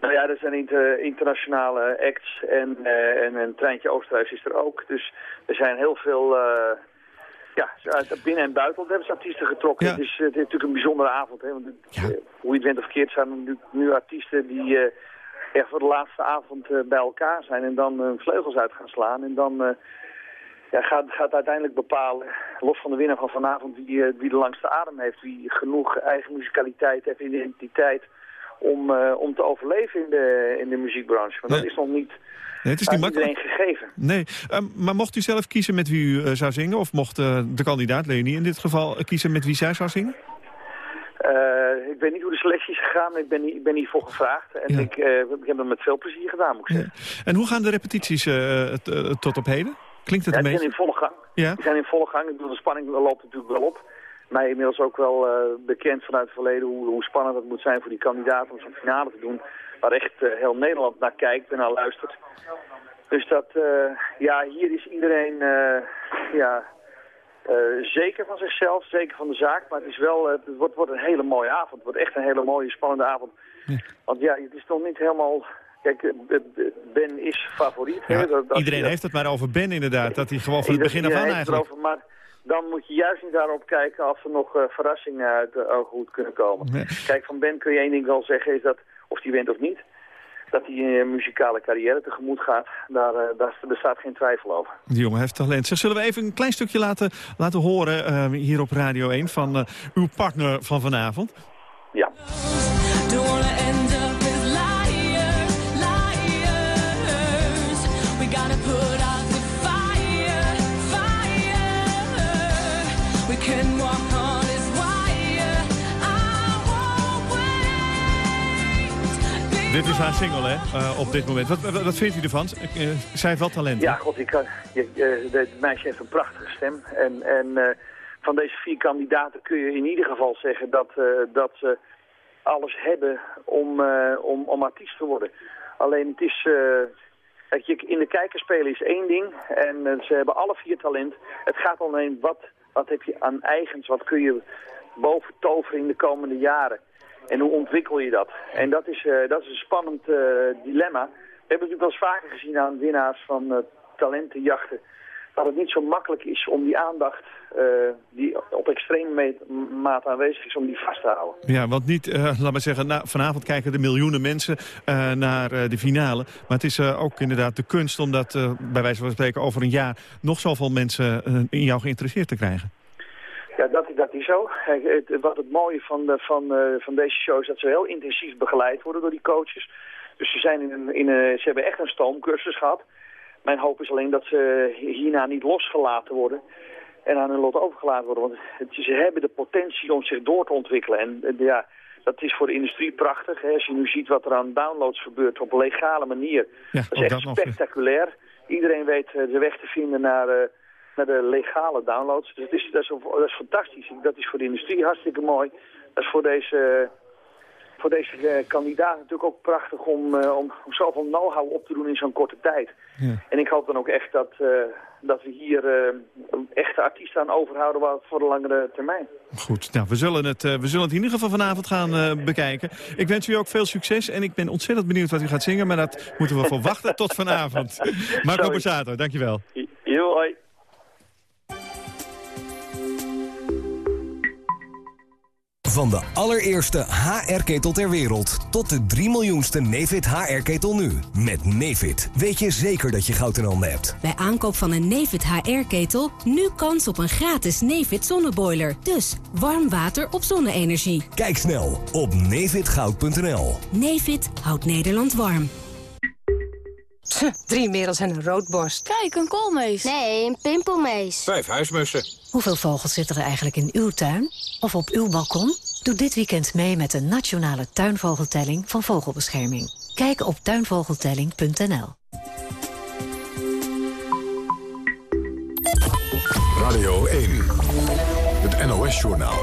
Nou ja, er zijn inter- internationale acts en, eh, en een treintje Oosterhuis is er ook. Dus er zijn heel veel, eh, ja, uit binnen- en buitenland hebben ze artiesten getrokken. Het, is, het is natuurlijk een bijzondere avond. Hè, want het- eh, hoe je het bent of verkeerd zijn er nu, nu artiesten die echt voor de laatste avond bij elkaar zijn en dan hun vleugels uit gaan slaan. En dan ja, gaat, gaat uiteindelijk bepalen, los van de winnaar van vanavond, wie, wie de langste adem heeft. Wie genoeg eigen muzikaliteit heeft, identiteit om, eh, om te overleven in de, in de muziekbranche. Want dat is nog niet, Nee, het is niet iedereen makkelijk. gegeven. Nee, Ehm, maar mocht u zelf kiezen met wie u eh, zou zingen? Of mocht eh, de kandidaat, Leonie in dit geval, kiezen met wie zij zou zingen? Ik weet niet hoe de selectie is gegaan, maar ik ben, niet- ik ben hiervoor gevraagd. En ik, ik heb het met veel plezier gedaan, moet ik zeggen. En hoe gaan de repetities tot op heden? Klinkt het Ja, een die zijn beetje? in volle gang. Ja. Die zijn in volle gang. Ik bedoel, de spanning loopt natuurlijk wel op. Mij inmiddels ook wel eh, bekend vanuit het verleden hoe, hoe spannend het moet zijn voor die kandidaten om zo'n finale te doen. Waar echt eh, heel Nederland naar kijkt en naar luistert. Dus dat, eh, ja, hier is iedereen ja, zeker van zichzelf, zeker van de zaak. Maar het, is wel, het wordt, wordt een hele mooie avond. Het wordt echt een hele mooie, spannende avond. Want ja, het is toch niet helemaal... Kijk, Ben is favoriet. hè, dat- dat- iedereen dat- heeft het maar over Ben inderdaad. Dat hij gewoon van het begin af aan eigenlijk... maar dan moet je juist niet daarop kijken of er nog eh, verrassingen uit de ooghoed kunnen komen. Nee. Kijk, van Ben kun je één ding wel zeggen, is dat, of die wint of niet, dat hij een muzikale carrière tegemoet gaat. Daar, eh, daar bestaat geen twijfel over. Die jongen heeft talent. Zeg, zullen we even een klein stukje laten, laten horen eh, hier op Radio 1 van eh, uw partner van vanavond? Ja. Dit is haar single, hè, eh, op dit moment. Wat, wat, wat vindt u ervan? Eh, zij heeft wel talent. Ja, god, ik kan, je, je- de- het meisje heeft een prachtige stem. En, en eh, van deze vier kandidaten kun je in ieder geval zeggen dat, dat ze alles hebben om, om, om artiest te worden. Alleen het is... kijk, je, in de kijker spelen is één ding. En ze hebben alle vier talent. Het gaat alleen wat, wat heb je aan eigens, wat kun je boven toveren in de komende jaren. En hoe ontwikkel je dat? En dat is, eh, dat is een spannend eh, dilemma. We hebben natuurlijk wel eens vaker gezien aan winnaars van eh, talentenjachten. Dat het niet zo makkelijk is om die aandacht die op extreme mate aanwezig is, om die vast te houden. Ja, want niet, laat maar zeggen, nou, vanavond kijken de miljoenen mensen naar de finale. Maar het is ook inderdaad de kunst om dat, bij wijze van spreken, over een jaar nog zoveel mensen in jou geïnteresseerd te krijgen. Ja, dat, dat is zo. Het- wat het mooie van, de, van, eh, van deze show is dat ze heel intensief begeleid worden door die coaches. Dus ze, zijn in een, in een, ze hebben echt een stoomcursus gehad. Mijn hoop is alleen dat ze hierna niet losgelaten worden en aan hun lot overgelaten worden. Want het, ze hebben de potentie om zich door te ontwikkelen. En eh, ja, dat is voor de industrie prachtig. Hè. Als je nu ziet wat er aan downloads gebeurt op een legale manier. Ja, dat is echt dat nog. spectaculair. Iedereen weet eh, de weg te vinden naar, naar de legale downloads. Dus dat is, dat, is, dat is fantastisch. Dat is voor de industrie hartstikke mooi. Dat is voor deze, voor deze eh, kandidaat natuurlijk ook prachtig om, eh, om, om zoveel know-how op te doen in zo'n korte tijd. En ik hoop dan ook echt dat, eh, dat we hier een echte artiesten aan overhouden voor de langere termijn. Goed, nou, we zullen het, we zullen het in ieder geval vanavond gaan bekijken. Ik wens u ook veel succes en ik ben ontzettend benieuwd wat u gaat zingen. Maar dat moeten we voor wachten tot vanavond. <laughs> Marco Borsato, dankjewel. Jo, hoi. Van de allereerste HR-ketel ter wereld tot de 3 miljoenste Nefit HR-ketel nu. Met Nefit weet je zeker dat je goud in handen hebt. Bij aankoop van een Nefit HR-ketel nu kans op een gratis Nefit zonneboiler. Dus warm water op zonne-energie. Kijk snel op nefitgoud.nl. Nefit houdt Nederland warm. Drie merels en een roodborst. Kijk, een koolmees. Nee, een pimpelmees. Vijf huismussen. Hoeveel vogels zitten er eigenlijk in uw tuin? Of op uw balkon? Doe dit weekend mee met de nationale tuinvogeltelling van Vogelbescherming. Kijk op tuinvogeltelling.nl. Radio 1, het NOS-journaal.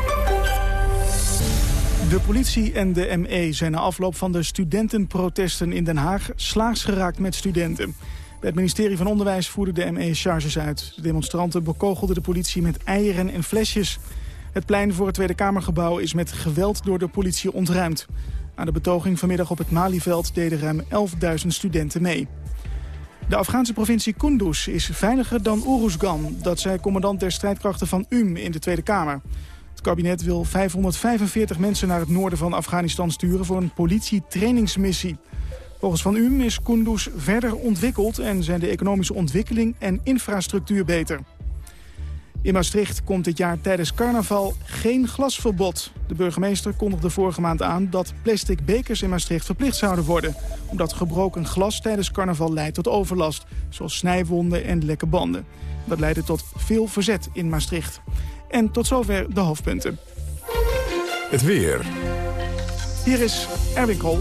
De politie en de ME zijn na afloop van de studentenprotesten in Den Haag slaags geraakt met studenten. Bij het ministerie van Onderwijs voerden de ME charges uit. De demonstranten bekogelden de politie met eieren en flesjes. Het plein voor het Tweede Kamergebouw is met geweld door de politie ontruimd. Aan de betoging vanmiddag op het Malieveld deden ruim 11.000 studenten mee. De Afghaanse provincie Kunduz is veiliger dan Uruzgan. Dat zei commandant der strijdkrachten van UM in de Tweede Kamer. Het kabinet wil 545 mensen naar het noorden van Afghanistan sturen... voor een politietrainingsmissie. Volgens Van UM is Kunduz verder ontwikkeld... en zijn de economische ontwikkeling en infrastructuur beter. In Maastricht komt dit jaar tijdens carnaval geen glasverbod. De burgemeester kondigde vorige maand aan dat plastic bekers in Maastricht verplicht zouden worden. Omdat gebroken glas tijdens carnaval leidt tot overlast. Zoals snijwonden en lekke banden. Dat leidde tot veel verzet in Maastricht. En tot zover de hoofdpunten. Het weer. Hier is Erwin Kool.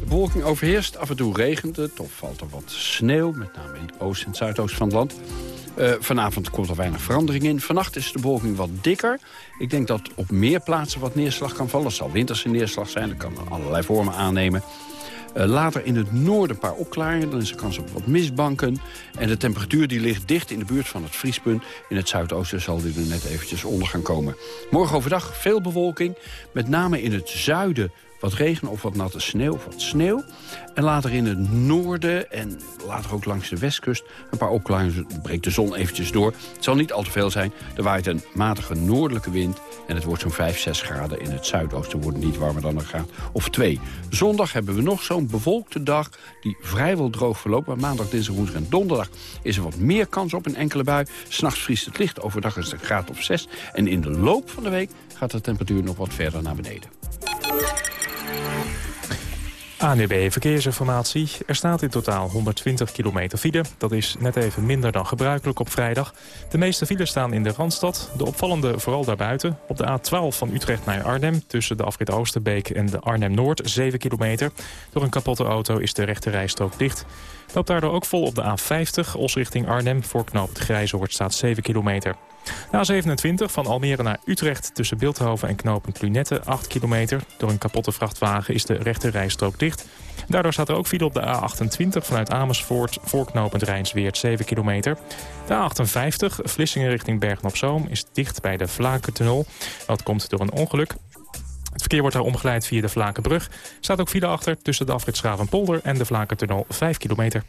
De bewolking overheerst, af en toe regent het of valt er wat sneeuw... met name in het oosten en het zuidoosten van het land. Uh, vanavond komt er weinig verandering in. Vannacht is de bewolking wat dikker. Ik denk dat op meer plaatsen wat neerslag kan vallen. Het zal winterse neerslag zijn, dat kan allerlei vormen aannemen. Uh, later in het noorden een paar opklaringen. Dan is er kans op wat mistbanken. En de temperatuur die ligt dicht in de buurt van het vriespunt. In het zuidoosten zal die er net eventjes onder gaan komen. Morgen overdag veel bewolking. Met name in het zuiden wat regen of wat natte sneeuw of wat sneeuw. En later in het noorden en later ook langs de westkust... een paar opklaringen breekt de zon eventjes door. Het zal niet al te veel zijn. Er waait een matige noordelijke wind... en het wordt zo'n 5, 6 graden in het zuidoosten. wordt niet warmer dan een graad of 2. Zondag hebben we nog zo'n bewolkte dag die vrijwel droog verloopt. Maar maandag, dinsdag, woensdag en donderdag is er wat meer kans op een enkele bui. S'nachts vriest het licht, overdag is het een graad of 6. En in de loop van de week gaat de temperatuur nog wat verder naar beneden. ANWB Verkeersinformatie. Er staat in totaal 120 kilometer file. Dat is net even minder dan gebruikelijk op vrijdag. De meeste files staan in de Randstad. De opvallende vooral daarbuiten. Op de A12 van Utrecht naar Arnhem... tussen de afrit Oosterbeek en de Arnhem-Noord, 7 kilometer. Door een kapotte auto is de rechte rijstrook dicht. Loopt daardoor ook vol op de A50, Os richting Arnhem. Voor knoop het Grijzoord staat 7 kilometer. De A27 van Almere naar Utrecht tussen Beeldhoven en knooppunt Lunette 8 kilometer. Door een kapotte vrachtwagen is de rechte rijstrook dicht. Daardoor staat er ook file op de A28 vanuit Amersfoort voor knooppunt Rijnsweert 7 kilometer. De A58 Vlissingen richting Bergen-op-Zoom is dicht bij de Vlakentunnel. Dat komt door een ongeluk. Het verkeer wordt daar omgeleid via de Vlakenbrug. Staat ook file achter tussen de afrit Schravenpolder en de Vlakentunnel 5 kilometer.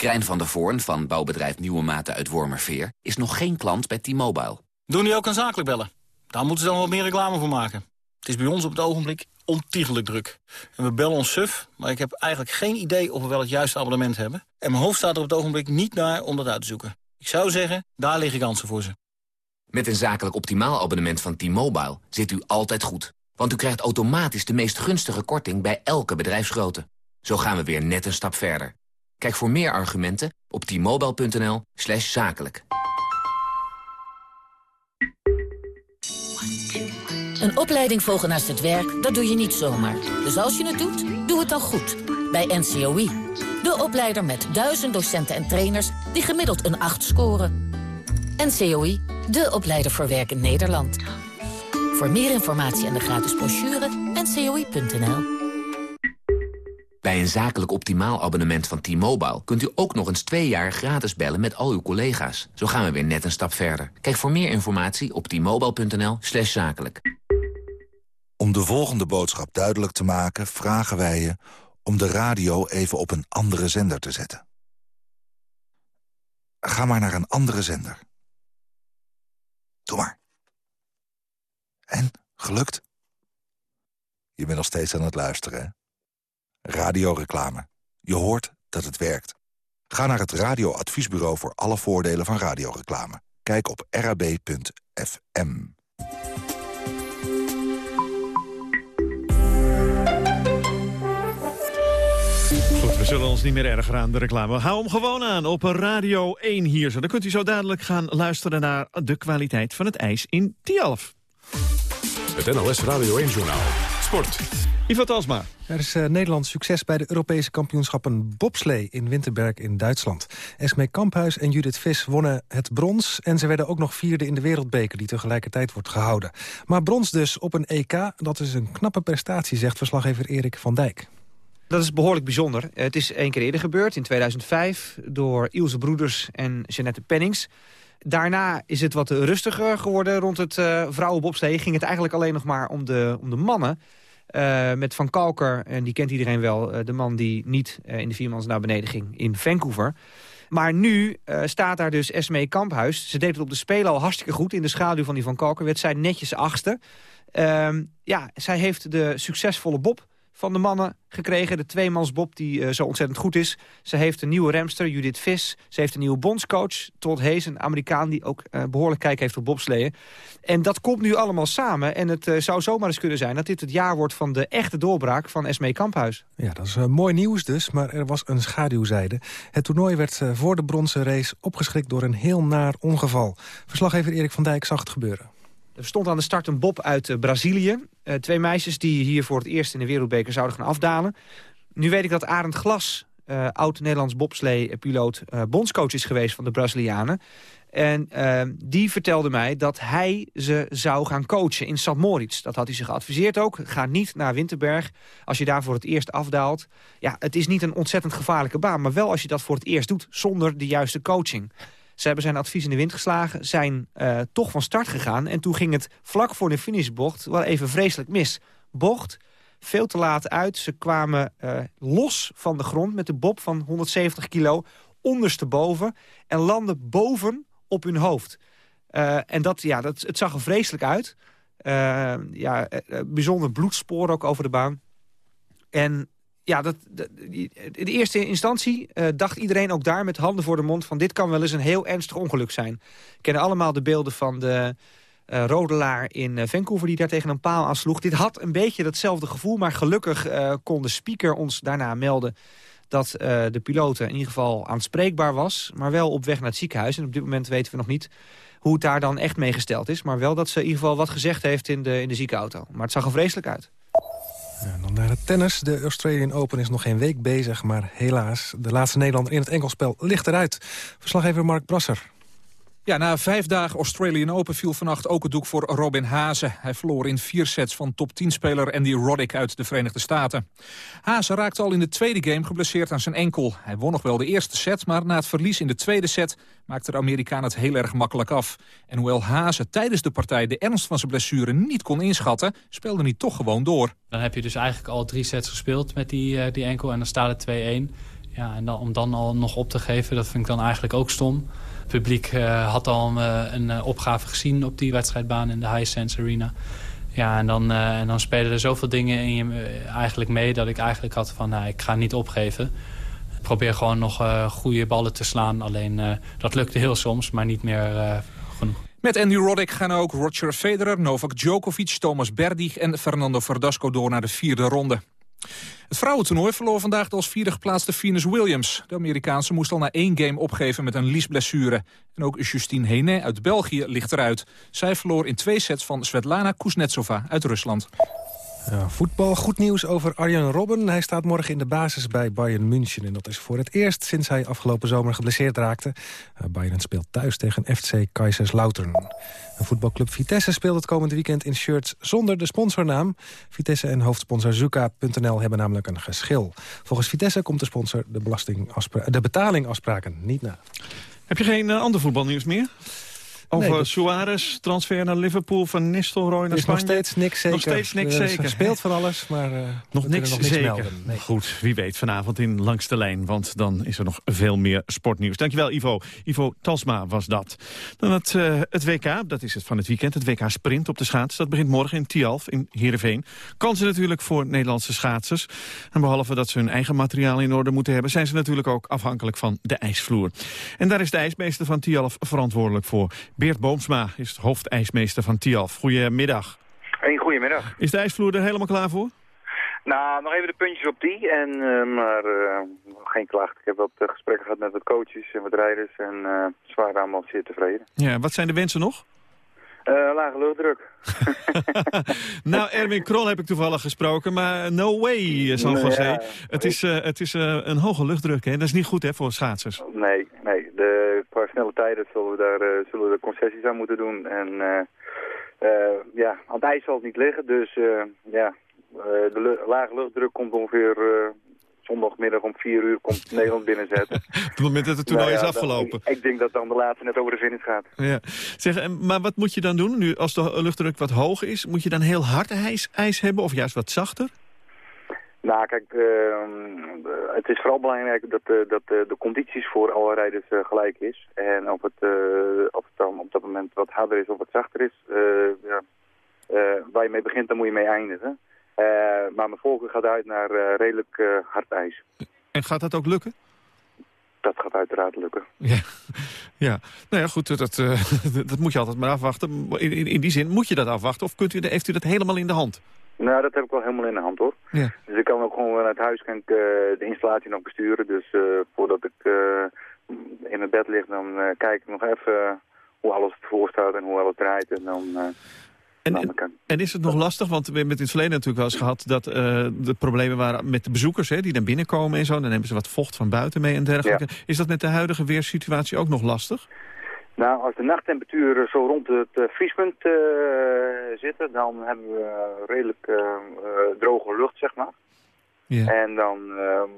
Krijn van der Voorn van bouwbedrijf Nieuwe Maten uit Wormerveer... is nog geen klant bij T-Mobile. Doen die ook aan zakelijk bellen? Daar moeten ze dan wat meer reclame voor maken. Het is bij ons op het ogenblik ontiegelijk druk. En we bellen ons suf, maar ik heb eigenlijk geen idee of we wel het juiste abonnement hebben. En mijn hoofd staat er op het ogenblik niet naar om dat uit te zoeken. Ik zou zeggen, daar liggen kansen voor ze. Met een zakelijk optimaal abonnement van T-Mobile zit u altijd goed. Want u krijgt automatisch de meest gunstige korting bij elke bedrijfsgrootte. Zo gaan we weer net een stap verder. Kijk voor meer argumenten op t-mobile.nl slash zakelijk. Een opleiding volgen naast het werk, dat doe je niet zomaar. Dus als je het doet, doe het dan goed. Bij NCOI. De opleider met duizend docenten en trainers die gemiddeld een 8 scoren. NCOI, de opleider voor werk in Nederland. Voor meer informatie en de gratis brochure, ncoi.nl. Bij een zakelijk optimaal abonnement van T-Mobile... kunt u ook nog eens twee jaar gratis bellen met al uw collega's. Zo gaan we weer net een stap verder. Kijk voor meer informatie op t-mobile.nl slash zakelijk. Om de volgende boodschap duidelijk te maken... vragen wij je om de radio even op een andere zender te zetten. Ga maar naar een andere zender. Doe maar. En? Gelukt? Je bent nog steeds aan het luisteren, hè? Radioreclame. Je hoort dat het werkt. Ga naar het radioadviesbureau voor alle voordelen van radioreclame. Kijk op rab.fm. Goed, we zullen ons niet meer erger aan de reclame. Hou hem gewoon aan op Radio 1 hier. Zo. Dan kunt u zo dadelijk gaan luisteren naar de kwaliteit van het ijs in Tialf. Het NLS Radio 1-journaal. Sport. Ivo Talsma. Er is uh, Nederlands succes bij de Europese kampioenschappen bobslee in Winterberg in Duitsland. Esme Kamphuis en Judith Vis wonnen het brons... en ze werden ook nog vierde in de wereldbeker die tegelijkertijd wordt gehouden. Maar brons dus op een EK, dat is een knappe prestatie, zegt verslaggever Erik van Dijk. Dat is behoorlijk bijzonder. Het is één keer eerder gebeurd, in 2005, door Ilse Broeders en Jeannette Pennings. Daarna is het wat rustiger geworden rond het uh, vrouwenbobslee. Ging het eigenlijk alleen nog maar om de, om de mannen. Uh, met Van Kalker, en die kent iedereen wel, uh, de man die niet in de viermans naar beneden ging in Vancouver. Maar nu staat daar dus Esmee Kamphuis. Ze deed het op de Spelen al hartstikke goed. In de schaduw van die Van Kalker werd zij netjes achtste. Ehm, ja, zij heeft de succesvolle bob van de mannen gekregen. De tweemansbob die uh, zo ontzettend goed is. Ze heeft een nieuwe remster, Judith Vis. Ze heeft een nieuwe bondscoach, Todd Hayes, een Amerikaan... die ook uh, behoorlijk kijk heeft op bobsleeën. En dat komt nu allemaal samen. En het uh, zou zomaar eens kunnen zijn dat dit het jaar wordt... van de echte doorbraak van Esmee Kamphuis. Ja, dat is mooi nieuws dus, maar er was een schaduwzijde. Het toernooi werd voor de bronzen race opgeschrikt door een heel naar ongeval. Verslaggever Erik van Dijk zag het gebeuren. Er stond aan de start een bob uit uh, Brazilië. Uh, twee meisjes die hier voor het eerst in de wereldbeker zouden gaan afdalen. Nu weet ik dat Arend Glas, uh, oud-Nederlands bobslee-piloot... bondscoach is geweest van de Brazilianen. En die vertelde mij dat hij ze zou gaan coachen in St. Moritz. Dat had hij ze geadviseerd ook. Ga niet naar Winterberg als je daar voor het eerst afdaalt. Ja, het is niet een ontzettend gevaarlijke baan... maar wel als je dat voor het eerst doet zonder de juiste coaching. Ze hebben zijn advies in de wind geslagen, zijn uh, toch van start gegaan... en toen ging het vlak voor de finishbocht wel even vreselijk mis. Bocht, veel te laat uit. Ze kwamen uh, los van de grond met de bob van 170 kilo ondersteboven... en landden boven op hun hoofd. Uh, en dat, ja, dat, het zag er vreselijk uit. ja, bijzonder bloedspoor ook over de baan. En ja, dat, dat, in eerste instantie uh, dacht iedereen ook daar met handen voor de mond... van dit kan wel eens een heel ernstig ongeluk zijn. We kennen allemaal de beelden van de uh, rodelaar in uh, Vancouver... die daar tegen een paal aansloeg. Dit had een beetje datzelfde gevoel, maar gelukkig kon de speaker ons daarna melden... dat de piloot in ieder geval aanspreekbaar was... maar wel op weg naar het ziekenhuis. En op dit moment weten we nog niet hoe het daar dan echt mee gesteld is. Maar wel dat ze in ieder geval wat gezegd heeft in de, in de ziekenauto. Maar het zag er vreselijk uit. Dan naar het tennis. De Australian Open is nog geen week bezig, maar helaas... de laatste Nederlander in het enkelspel ligt eruit. Verslaggever Mark Brasser. Ja, na vijf dagen Australian Open viel vannacht ook het doek voor Robin Haase. Hij verloor in vier sets van top 10-speler Andy Roddick uit de Verenigde Staten. Haase raakte al in de tweede game geblesseerd aan zijn enkel. Hij won nog wel de eerste set, maar na het verlies in de tweede set... maakte de Amerikaan het heel erg makkelijk af. En hoewel Haase tijdens de partij de ernst van zijn blessure niet kon inschatten... speelde hij toch gewoon door. Dan heb je dus eigenlijk al drie sets gespeeld met die, uh, die enkel en dan staat het 2-1. Ja, en dan, om dan al nog op te geven, dat vind ik dan eigenlijk ook stom publiek uh, had al uh, een uh, opgave gezien op die wedstrijdbaan in de High Sense Arena. Ja, en dan, en dan spelen er zoveel dingen in je eigenlijk mee dat ik eigenlijk had van, nou, ik ga niet opgeven. Probeer gewoon nog goede ballen te slaan. Alleen dat lukte heel soms, maar niet meer genoeg. Met Andy Roddick gaan ook Roger Federer, Novak Djokovic, Thomas Berdych en Fernando Verdasco door naar de vierde ronde. Het vrouwentoernooi verloor vandaag de als vierde geplaatste Venus Williams. De Amerikaanse moest al na één game opgeven met een liesblessure. En ook Justine Henin uit België ligt eruit. Zij verloor in twee sets van Svetlana Kuznetsova uit Rusland. Ja, voetbal, goed nieuws over Arjen Robben. Hij staat morgen in de basis bij Bayern München. En dat is voor het eerst sinds hij afgelopen zomer geblesseerd raakte. Uh, Bayern speelt thuis tegen FC Kaiserslautern. En voetbalclub Vitesse speelt het komende weekend in shirts zonder de sponsornaam. Vitesse en hoofdsponsor Zuka.nl hebben namelijk een geschil. Volgens Vitesse komt de sponsor de, de betalingafspraken niet na. Heb je geen uh, ander voetbalnieuws meer? Over Nee, dat- Suarez, transfer naar Liverpool, van Nistelrooy naar Er is nog Spanje. steeds niks zeker. Nog steeds niks Er zeker. speelt van alles, maar eh, Nog niks kunnen nog niks zeker. Nee. Goed, wie weet vanavond in Langs de Lijn, want dan is er nog veel meer sportnieuws. Dankjewel Ivo. Ivo Talsma was dat. Dan het, eh, het WK, dat is het van het weekend, het WK Sprint op de schaats. Dat begint morgen in Tialf in Heerenveen. Kansen natuurlijk voor Nederlandse schaatsers. En behalve dat ze hun eigen materiaal in orde moeten hebben... zijn ze natuurlijk ook afhankelijk van de ijsvloer. En daar is de ijsmeester van Tialf verantwoordelijk voor. Beert Boomsma is hoofdijsmeester van Tialf. Goedemiddag. Hey, goedemiddag. Is de ijsvloer er helemaal klaar voor? Nou, nog even de puntjes op die. En, eh, maar eh, geen klacht. Ik heb wat eh, gesprekken gehad met wat coaches en wat rijders. En ze waren allemaal zeer tevreden. Ja, wat zijn de wensen nog? Lage luchtdruk. <laughs> <laughs> Nou, Erwin Krol heb ik toevallig gesproken, maar no way, San José. ja. het is, het is een hoge luchtdruk, hè? Dat is niet goed hè, voor schaatsers. Nee, nee. De, qua snelle tijden zullen we daar eh, zullen we er concessies aan moeten doen. En eh, eh, ja, aan het ijs zal het niet liggen. Dus ja, de lage luchtdruk komt ongeveer... Zondagmiddag om vier uur komt Nederland binnenzetten. Op het moment dat het toernooi Nou ja, is afgelopen. dan- ik, ik denk dat dan de laatste net over de finish gaat. Ja. Zeg, maar wat moet je dan doen? Nu, als de luchtdruk wat hoger is, moet je dan heel hard ijs, ijs hebben of juist wat zachter? Nou, kijk, ehm, eh, het is vooral belangrijk dat, eh, dat eh, de condities voor alle rijders gelijk is. En of het, of het dan op dat moment wat harder is of wat zachter is, ja, waar je mee begint, dan moet je mee eindigen. Maar mijn voorkeur gaat uit naar redelijk hard ijs. En gaat dat ook lukken? Dat gaat uiteraard lukken. Ja, ja. nou ja, goed, dat, <laughs> dat moet je altijd maar afwachten. In, in, in die zin moet je dat afwachten of kunt u, heeft u dat helemaal in de hand? Nou, dat heb ik wel helemaal in de hand hoor. Ja. Dus ik kan ook gewoon vanuit huis kan ik, eh, de installatie nog besturen. Dus eh, voordat ik eh, in mijn bed lig, dan kijk ik nog even hoe alles ervoor staat en hoe alles draait. En dan, dan kan En is het nog lastig, want we hebben het in het verleden natuurlijk wel eens gehad... dat de problemen waren met de bezoekers hè, die dan binnenkomen en zo. Dan nemen ze wat vocht van buiten mee en dergelijke. Is dat met de huidige weersituatie ook nog lastig? Nou, als de nachttemperaturen zo rond het vriespunt zitten, dan hebben we redelijk eh, eh, droge lucht, zeg maar. Ja. En dan, ehm,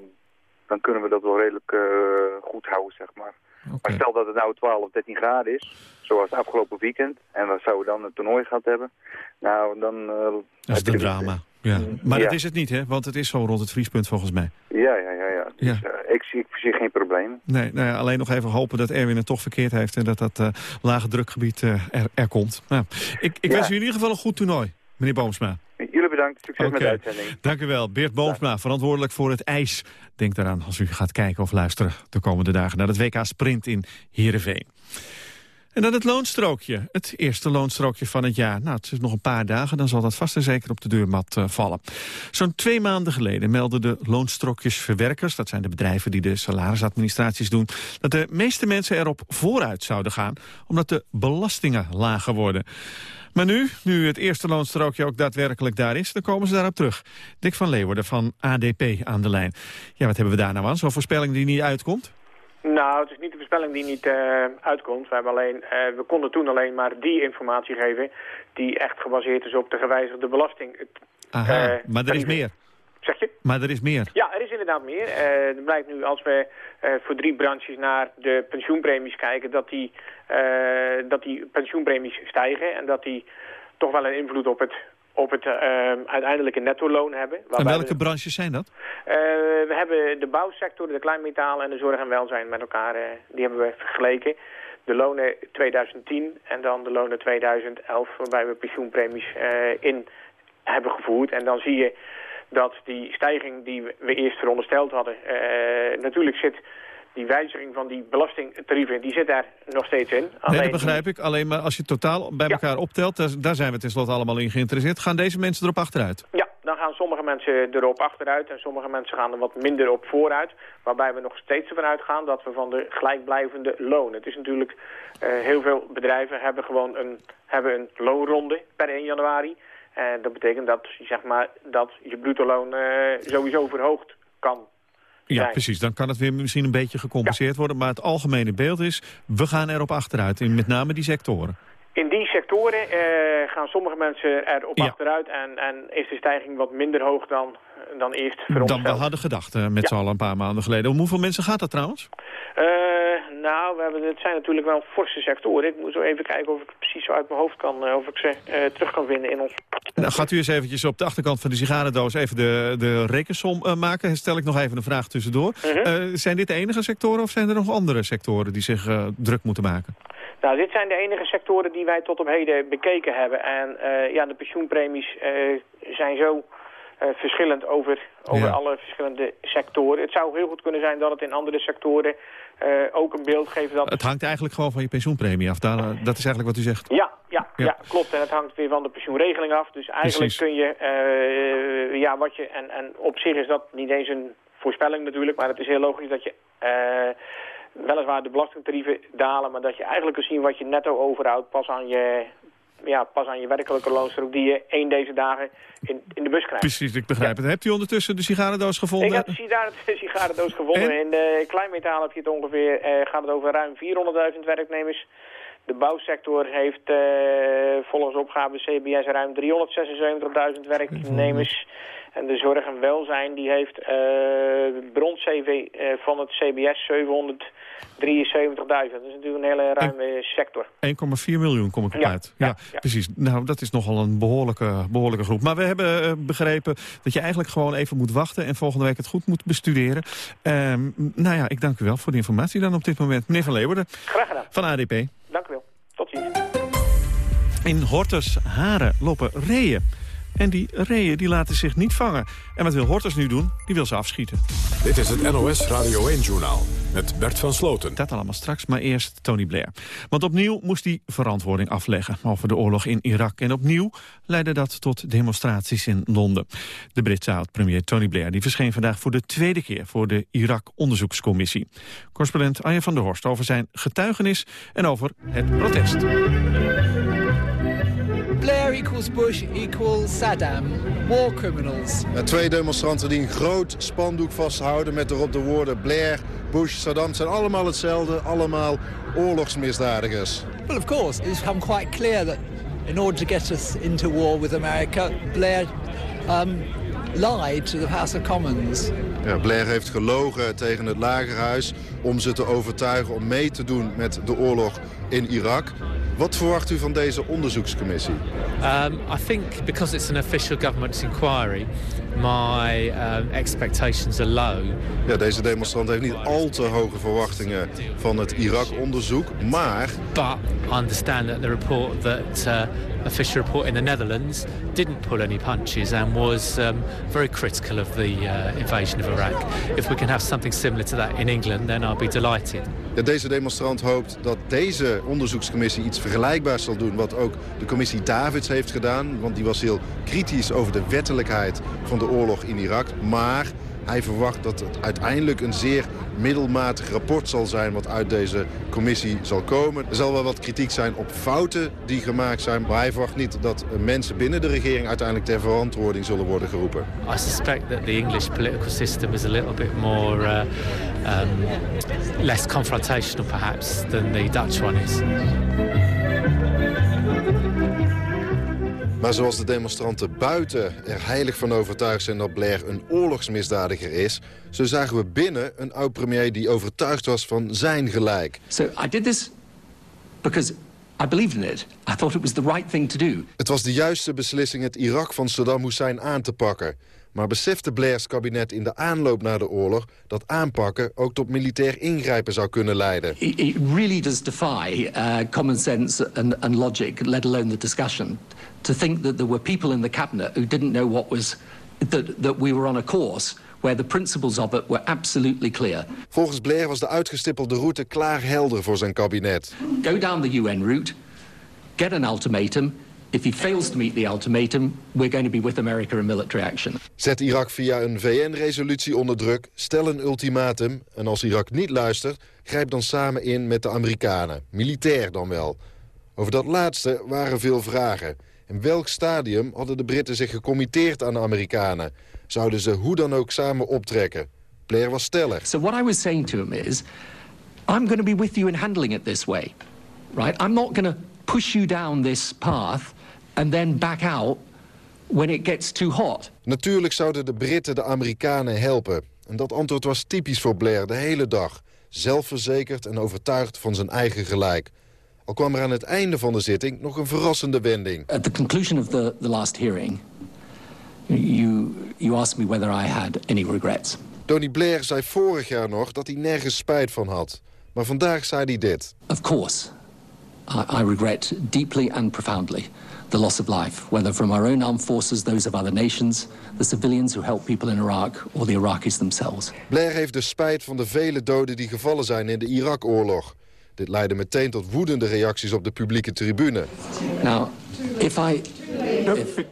dan kunnen we dat wel redelijk eh, goed houden, zeg maar. Maar stel dat het nou 12 of 13 graden is, zoals het afgelopen weekend, en we zouden dan een toernooi gehad hebben, nou, dan... eh, Dat is een er- drama. Ja. Maar Ja. dat is het niet, hè? Want het is zo rond het vriespunt volgens mij. Ja, ja, ja. ja. Dus, eh, ik, zie, ik zie geen probleem. Nee, nou ja, alleen nog even hopen dat Erwin het toch verkeerd heeft... en dat dat eh, lage drukgebied eh, er, er komt. Nou, ik ik wens u in ieder geval een goed toernooi, meneer Boomsma. Jullie bedankt. Succes met de uitzending. Dank u wel. Beert Boomsma, verantwoordelijk voor het ijs. Denk daaraan als u gaat kijken of luisteren de komende dagen... naar het WK Sprint in Heerenveen. En dan het loonstrookje. Het eerste loonstrookje van het jaar. Nou, het is nog een paar dagen, dan zal dat vast en zeker op de deurmat eh, vallen. Zo'n twee maanden geleden meldden de loonstrookjesverwerkers... dat zijn de bedrijven die de salarisadministraties doen... dat de meeste mensen erop vooruit zouden gaan... omdat de belastingen lager worden. Maar nu, nu het eerste loonstrookje ook daadwerkelijk daar is... dan komen ze daarop terug. Dick van Leeuwarden van ADP aan de lijn. Ja, wat hebben we daar nou aan? Zo'n voorspelling die niet uitkomt? Nou, het is niet de voorspelling die niet eh, uitkomt. We, hebben alleen, eh, we konden toen alleen maar die informatie geven die echt gebaseerd is op de gewijzigde belasting. Het, Aha, eh, maar er is meer. Zeg je? Maar er is meer. Ja, er is inderdaad meer. Eh er blijkt nu, als we voor drie branches naar de pensioenpremies kijken, dat die, dat die pensioenpremies stijgen en dat die toch wel een invloed op het, op het eh, uiteindelijke netto-loon hebben. En welke we- branches zijn dat? eh, we hebben de bouwsector, de kleinmetaal en de zorg en welzijn met elkaar, eh, die hebben we vergeleken. De lonen 2010 en dan de lonen 2011, waarbij we pensioenpremies in hebben gevoerd. En dan zie je dat die stijging die we- eerst verondersteld hadden, natuurlijk zit die wijziging van die belastingtarieven, die zit daar nog steeds in. Nee, Alleen dat begrijp ik. Alleen maar als je het totaal bij elkaar optelt... daar, daar zijn we tenslotte allemaal in geïnteresseerd... gaan deze mensen erop achteruit. Ja, dan gaan sommige mensen erop achteruit en sommige mensen gaan er wat minder op vooruit. Waarbij we nog steeds ervan uitgaan dat we van de gelijkblijvende loon. Het is natuurlijk, eh, heel veel bedrijven hebben gewoon een, hebben een loonronde per 1 januari. En dat betekent dat, zeg maar, dat je bruto loon eh, sowieso verhoogd kan Ja, precies. Dan kan het weer misschien een beetje gecompenseerd worden. Maar het algemene beeld is, we gaan erop achteruit. In met name die sectoren. In die sectoren eh, gaan sommige mensen erop Ja. achteruit en, en is de stijging wat minder hoog dan, dan eerst Dan verondersteld. we hadden gedacht, eh, met z'n allen een paar maanden geleden. Om hoeveel mensen gaat dat trouwens? nou, we hebben, het zijn natuurlijk wel forse sectoren. Ik moet zo even kijken of ik precies zo uit mijn hoofd kan, of ik ze terug kan vinden in ons... Nou, gaat u eens eventjes op de achterkant van de sigarendoos even de, de rekensom maken. Stel ik nog even een vraag tussendoor. Mhm. zijn dit de enige sectoren of zijn er nog andere sectoren die zich druk moeten maken? Nou, dit zijn de enige sectoren die wij tot op heden bekeken hebben. En ja, de pensioenpremies zijn zo uh, verschillend over, over alle verschillende sectoren. Het zou heel goed kunnen zijn dat het in andere sectoren ook een beeld geeft dat... Het hangt eigenlijk gewoon van je pensioenpremie af. Daar, dat is eigenlijk wat u zegt. Ja, ja, ja, klopt. En het hangt weer van de pensioenregeling af. Dus eigenlijk kun je... Ja, wat je en, en op zich is dat niet eens een voorspelling natuurlijk. Maar het is heel logisch dat je... weliswaar de belastingtarieven dalen, maar dat je eigenlijk kunt zien wat je netto overhoudt pas aan je, ja, pas aan je werkelijke loonstrook die je één deze dagen in, in de bus krijgt. Precies, ik begrijp het. Hebt u ondertussen de sigarendoos gevonden? Ik heb de sigarendoos gevonden. In de kleinmetaal heb je het ongeveer, eh, gaat het over ruim 400.000 werknemers. De bouwsector heeft uh, volgens opgave CBS ruim 376.000 werknemers. En de zorg en welzijn die heeft uh, brons-CV uh, van het CBS 700 73.000. Dat is natuurlijk een hele ruime sector. 1,4 miljoen kom ik op uit. Ja, precies. Nou, dat is nogal een behoorlijke, behoorlijke groep. Maar we hebben uh, begrepen dat je eigenlijk gewoon even moet wachten... en volgende week het goed moet bestuderen. Uh, nou ja, ik dank u wel voor de informatie dan op dit moment. Meneer Van Leeuwarden. Graag gedaan. Van ADP. Dank u wel. Tot ziens. In Hortus Haren lopen reeën. En die reeën die laten zich niet vangen. En wat wil Horters nu doen? Die wil ze afschieten. Dit is het NOS Radio 1-journaal met Bert van Sloten. Dat allemaal straks, maar eerst Tony Blair. Want opnieuw moest hij verantwoording afleggen over de oorlog in Irak. En opnieuw leidde dat tot demonstraties in Londen. De Britse oud-premier Tony Blair die verscheen vandaag voor de tweede keer... voor de Irak-onderzoekscommissie. Correspondent Anja van der Horst over zijn getuigenis en over het protest. Blair equals Bush equals Saddam. War criminals. twee demonstranten die een groot spandoek vasthouden met erop de woorden Blair, Bush, Saddam zijn allemaal hetzelfde, allemaal oorlogsmisdadigers. Well, of course, it's become quite clear that in order to get us into war with America, Blair um, lied to the House of Commons. Ja, Blair heeft gelogen tegen het lagerhuis om ze te overtuigen om mee te doen met de oorlog in Irak. Wat verwacht u van deze onderzoekscommissie? Um, I think because it's an official government inquiry, my um, expectations are low. Ja, deze demonstrant heeft niet al te hoge verwachtingen van het Irak-onderzoek, maar... But I understand that the report that uh, official report in the Netherlands didn't pull any punches and was um, very critical of the uh, invasion of Iraq. If we can have something similar to that in England, then Be delighted. Ja, deze demonstrant hoopt dat deze onderzoekscommissie iets vergelijkbaars zal doen... wat ook de commissie Davids heeft gedaan. Want die was heel kritisch over de wettelijkheid van de oorlog in Irak. Maar hij verwacht dat het uiteindelijk een zeer middelmatig rapport zal zijn... wat uit deze commissie zal komen. Er zal wel wat kritiek zijn op fouten die gemaakt zijn... maar hij verwacht niet dat mensen binnen de regering... uiteindelijk ter verantwoording zullen worden geroepen. I suspect that the English political system is a little bit more... Uh, um, less confrontational perhaps than the Dutch one is. Maar zoals de demonstranten buiten er heilig van overtuigd zijn dat Blair een oorlogsmisdadiger is... zo zagen we binnen een oud-premier die overtuigd was van zijn gelijk. So I did this because I believed in it. I thought it was the right thing to do. Het was de juiste beslissing het Irak van Saddam Hussein aan te pakken. Maar besefte Blairs kabinet in de aanloop naar de oorlog... dat aanpakken ook tot militair ingrijpen zou kunnen leiden. It, really does defy uh, common sense and, and logic, let alone the discussion... to think that there were people in the cabinet who didn't know what was... that, that we were on a course where the principles of it were absolutely clear. Volgens Blair was de uitgestippelde route klaar helder voor zijn kabinet. Go down the UN route, get an ultimatum... If he fails to meet the ultimatum, we're going to be with America in military action. Zet Irak via een VN-resolutie onder druk, stel een ultimatum... en als Irak niet luistert, grijp dan samen in met de Amerikanen. Militair dan wel. Over dat laatste waren veel vragen. In welk stadium hadden de Britten zich gecommitteerd aan de Amerikanen? Zouden ze hoe dan ook samen optrekken? Blair was stellig. So what I was saying to him is... I'm going to be with you in handling it this way. Right? I'm not going to push you down this path and then back out when it gets too hot. Natuurlijk zouden de Britten de Amerikanen helpen. En dat antwoord was typisch voor Blair de hele dag. zelfverzekerd en overtuigd van zijn eigen gelijk. Al kwam er aan het einde van de zitting nog een verrassende wending. At the conclusion of the, the last hearing, you, you asked me whether I had any regrets. Tony Blair zei vorig jaar nog dat hij nergens spijt van had. Maar vandaag zei hij dit. Of course, I, I regret deeply and profoundly the loss of life, whether from our own armed forces, those of other nations, the civilians who help people in Iraq, or the Iraqis themselves. Blair heeft dus spijt van de vele doden die gevallen zijn in de Irak-oorlog. Dit leidde meteen tot woedende reacties op de publieke tribune. Now, if I...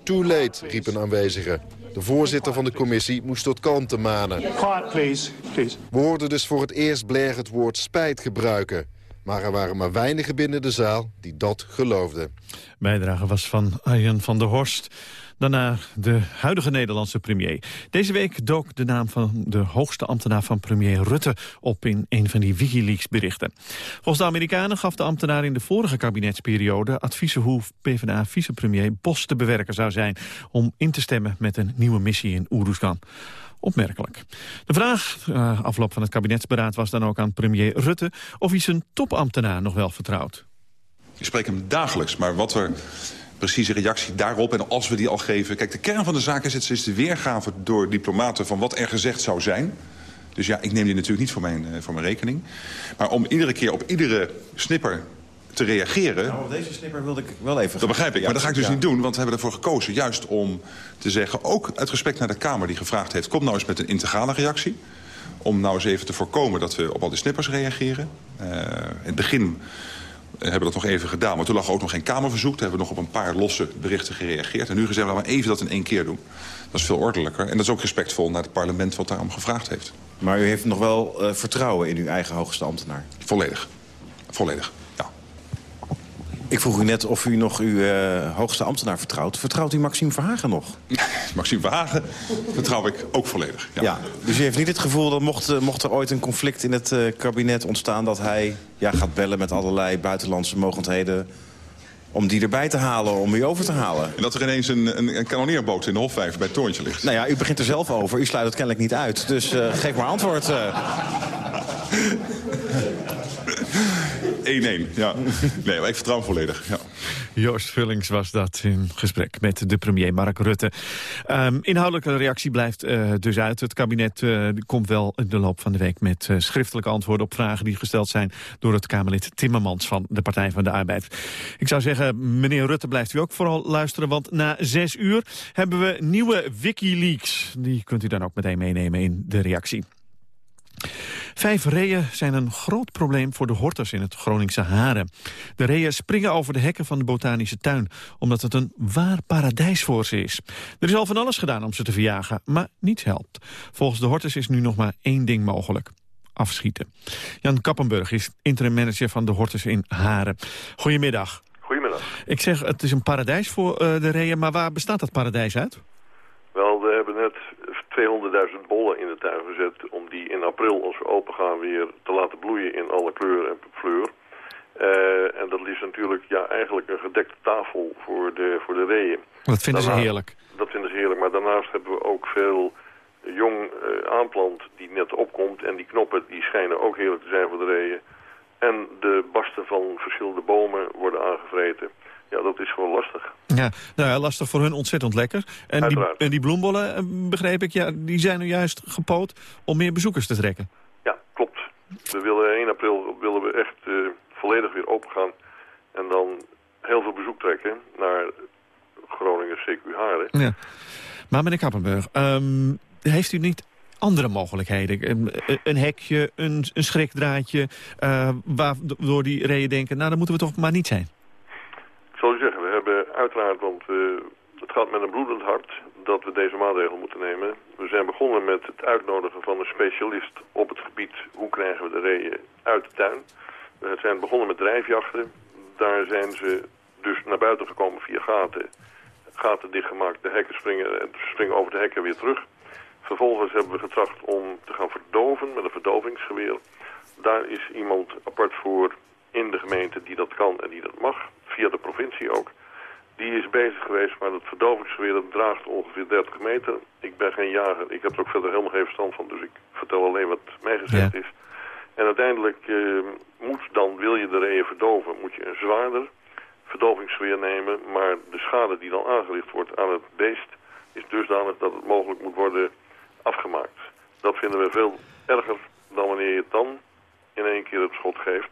Too late, riep een aanwezige. De voorzitter van de commissie moest tot kalmte manen. Quiet, please. please. We hoorden dus voor het eerst Blair het woord spijt gebruiken. Maar er waren maar weinigen binnen de zaal die dat geloofden. Bijdrage was van Arjen van der Horst. Daarna de huidige Nederlandse premier. Deze week dook de naam van de hoogste ambtenaar van premier Rutte op in een van die Wikileaks-berichten. Volgens de Amerikanen gaf de ambtenaar in de vorige kabinetsperiode adviezen hoe PvdA-vicepremier Bos te bewerken zou zijn om in te stemmen met een nieuwe missie in Oeruzgan. Opmerkelijk. De vraag uh, afloop van het kabinetsberaad was dan ook aan premier Rutte... of hij zijn topambtenaar nog wel vertrouwt. Ik spreek hem dagelijks, maar wat er precieze reactie daarop en als we die al geven... Kijk, de kern van de zaak is, het is de weergave door diplomaten... van wat er gezegd zou zijn. Dus ja, ik neem die natuurlijk niet voor mijn, uh, voor mijn rekening. Maar om iedere keer op iedere snipper te reageren... Nou, op deze snipper wilde ik wel even... Dat begrijp ik, maar dat ga ik dus ja. niet doen. Want we hebben ervoor gekozen juist om te zeggen... ook uit respect naar de Kamer die gevraagd heeft... kom nou eens met een integrale reactie. Om nou eens even te voorkomen dat we op al die snippers reageren. Uh, in het begin hebben we dat nog even gedaan. Maar toen lag ook nog geen Kamerverzoek. Toen hebben we nog op een paar losse berichten gereageerd. En nu gezegd, laten we even dat in één keer doen. Dat is veel ordelijker. En dat is ook respectvol naar het parlement wat daarom gevraagd heeft. Maar u heeft nog wel uh, vertrouwen in uw eigen hoogste ambtenaar? Volledig. Volledig. Ik vroeg u net of u nog uw uh, hoogste ambtenaar vertrouwt. Vertrouwt u Maxime Verhagen nog? <laughs> Maxime Verhagen vertrouw ik ook volledig. Ja. ja dus u heeft niet het gevoel dat mocht, uh, mocht er ooit een conflict in het uh, kabinet ontstaan... dat hij ja, gaat bellen met allerlei buitenlandse mogendheden om die erbij te halen, om u over te halen. En dat er ineens een, een, een kanonneerboot in de Hofvijver bij het torentje ligt. Nou ja, u begint er zelf over. U sluit het kennelijk niet uit. Dus uh, geef maar antwoord. <laughs> Uh. 1-1, ja. Nee, maar ik vertrouw volledig, ja. Joost Vullings was dat in gesprek met de premier Mark Rutte. Um, inhoudelijke reactie blijft uh, dus uit. Het kabinet uh, komt wel in de loop van de week met uh, schriftelijke antwoorden op vragen die gesteld zijn door het Kamerlid Timmermans van de Partij van de Arbeid. Ik zou zeggen, meneer Rutte blijft u ook vooral luisteren, want na zes uur hebben we nieuwe Wikileaks. Die kunt u dan ook meteen meenemen in de reactie. Vijf reeën zijn een groot probleem voor de horters in het Groningse Haren. De reeën springen over de hekken van de botanische tuin... omdat het een waar paradijs voor ze is. Er is al van alles gedaan om ze te verjagen, maar niets helpt. Volgens de horters is nu nog maar één ding mogelijk. Afschieten. Jan Kappenburg is interim manager van de horters in Haren. Goedemiddag. Goedemiddag. Ik zeg, het is een paradijs voor uh, de reeën, maar waar bestaat dat paradijs uit? Wel, we hebben net 200.000 bollen in de tuin gezet om die in april, als we open gaan, weer te laten bloeien in alle kleur en fleur. Uh, en dat is natuurlijk ja, eigenlijk een gedekte tafel voor de, voor de reeën. Dat vinden ze heerlijk. Dat vinden ze heerlijk, maar daarnaast hebben we ook veel jong uh, aanplant die net opkomt. En die knoppen die schijnen ook heerlijk te zijn voor de reeën. En de basten van verschillende bomen worden aangevreten. Ja, dat is gewoon lastig. Ja, nou ja, lastig voor hun ontzettend lekker. En die, en die bloembollen, begreep ik, ja, die zijn nu juist gepoot om meer bezoekers te trekken. Ja, klopt. We willen 1 april willen we echt uh, volledig weer open gaan. En dan heel veel bezoek trekken naar Groningen CQ Haren. Ja. Maar meneer Kappenburg, um, heeft u niet andere mogelijkheden? Een, een hekje, een, een schrikdraadje, uh, waardoor die reeën denken... nou, dan moeten we toch maar niet zijn zal u zeggen, we hebben uiteraard, want uh, het gaat met een bloedend hart dat we deze maatregel moeten nemen. We zijn begonnen met het uitnodigen van een specialist op het gebied hoe krijgen we de reeën uit de tuin. We zijn begonnen met drijfjachten. Daar zijn ze dus naar buiten gekomen via gaten. Gaten dichtgemaakt, de hekken springen, en springen over de hekken weer terug. Vervolgens hebben we getracht om te gaan verdoven met een verdovingsgeweer. Daar is iemand apart voor in de gemeente die dat kan en die dat mag via de provincie ook. Die is bezig geweest, maar het verdovingsgeweer dat draagt ongeveer 30 meter. Ik ben geen jager, ik heb er ook verder helemaal geen verstand van, dus ik vertel alleen wat mij gezegd ja. is. En uiteindelijk eh, moet dan, wil je de reeën verdoven, moet je een zwaarder verdovingsgeweer nemen. Maar de schade die dan aangericht wordt aan het beest is dusdanig dat het mogelijk moet worden afgemaakt. Dat vinden we veel erger dan wanneer je het dan in één keer het schot geeft.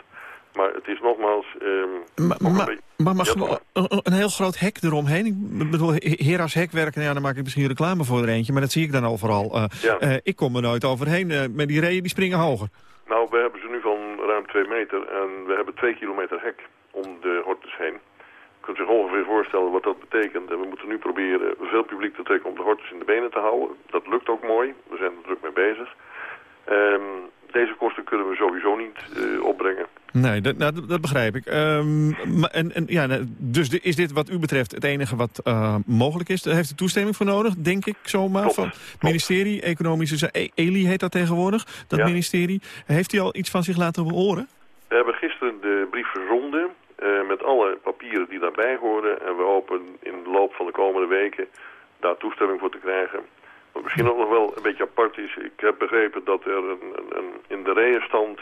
Maar het is nogmaals... ehm, Maar, maar, beetje- maar mag Ja, een, een heel groot hek eromheen? Ik bedoel, Hera's hekwerken, ja, daar maak ik misschien reclame voor er eentje... maar dat zie ik dan overal. Eh, Ja. eh, ik kom er nooit overheen. maar die reeën die springen hoger. Nou, we hebben ze nu van ruim twee meter en we hebben twee kilometer hek om de hortus heen. Je kunt zich ongeveer voorstellen wat dat betekent. En we moeten nu proberen veel publiek te trekken om de hortus in de benen te houden. Dat lukt ook mooi. We zijn er druk mee bezig. Ehm, deze kosten kunnen we sowieso niet eh, opbrengen. Nee, dat, nou, dat, begrijp ik. Ehm, maar, en, en, ja, nou, dus de- is dit wat u betreft het enige wat eh, mogelijk is? Daar heeft u toestemming voor nodig, denk ik zomaar? Klopt, van het ministerie, Economische Zaken, ELI heet dat tegenwoordig, dat Ja. ministerie. Heeft u al iets van zich laten horen? We hebben gisteren de brief verzonden eh, met alle papieren die daarbij horen. En we hopen in de loop van de komende weken daar toestemming voor te krijgen. Misschien ook nog wel een beetje apart is. Ik heb begrepen dat er een, een, in de reeënstand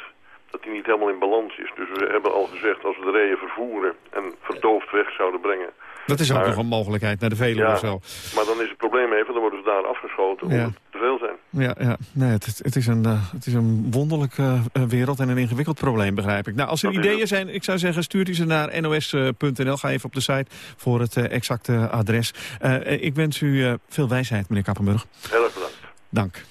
dat die niet helemaal in balans is. Dus we hebben al gezegd als we de reeën vervoeren en verdoofd weg zouden brengen. Dat is ook Maar- nog een mogelijkheid naar de Veluwe Ja, of zo. maar dan is het probleem even, dan worden ze daar afgeschoten Ja. omdat het te veel zijn. Ja, ja. Nee, het, is- het, is een, eh, het is een wonderlijke eh, wereld en een ingewikkeld probleem, begrijp ik. Nou, als er Dat ideeën zijn, ik zou zeggen, stuurt u ze naar nos.nl. Ga even op de site voor het eh, exacte adres. Eh, ik wens u eh, veel wijsheid, meneer Kappenburg. Heel erg bedankt. Dank.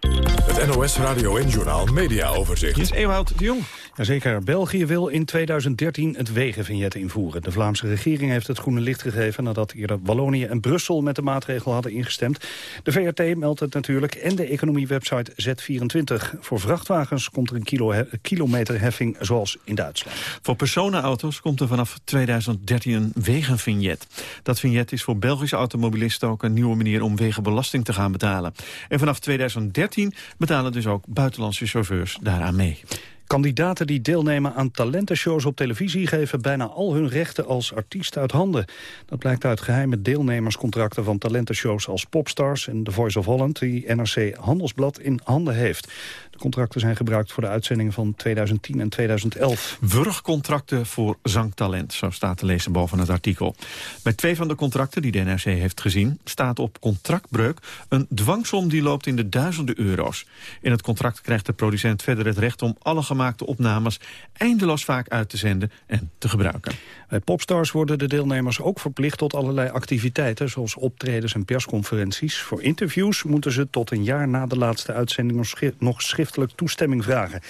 Het NOS Radio en Journaal Media Overzicht. Hier is Ewout de Jong. Jazeker, België wil in 2013 het wegenvignet invoeren. De Vlaamse regering heeft het groene licht gegeven... nadat eerder Wallonië en Brussel met de maatregel hadden ingestemd. De VRT meldt het natuurlijk en de economiewebsite Z24. Voor vrachtwagens komt er een kilo kilometerheffing zoals in Duitsland. Voor personenauto's komt er vanaf 2013 een wegenvignet. Dat vignet is voor Belgische automobilisten ook een nieuwe manier om wegenbelasting te gaan betalen. En vanaf 2013 betalen dus ook buitenlandse chauffeurs daaraan mee. Kandidaten die deelnemen aan talentenshows op televisie... geven bijna al hun rechten als artiest uit handen. Dat blijkt uit geheime deelnemerscontracten van talentenshows als Popstars... en The Voice of Holland, die NRC Handelsblad in handen heeft. De contracten zijn gebruikt voor de uitzendingen van 2010 en 2011. Wurgcontracten voor zangtalent, zo staat te lezen boven het artikel. Bij twee van de contracten die de NRC heeft gezien... staat op contractbreuk een dwangsom die loopt in de duizenden euro's. In het contract krijgt de producent verder het recht om alle gemaakte opnames... eindeloos vaak uit te zenden en te gebruiken. Bij Popstars worden de deelnemers ook verplicht tot allerlei activiteiten... zoals optredens en persconferenties. Voor interviews moeten ze tot een jaar na de laatste uitzending... nog schri- nog schriftelijk toestemming vragen.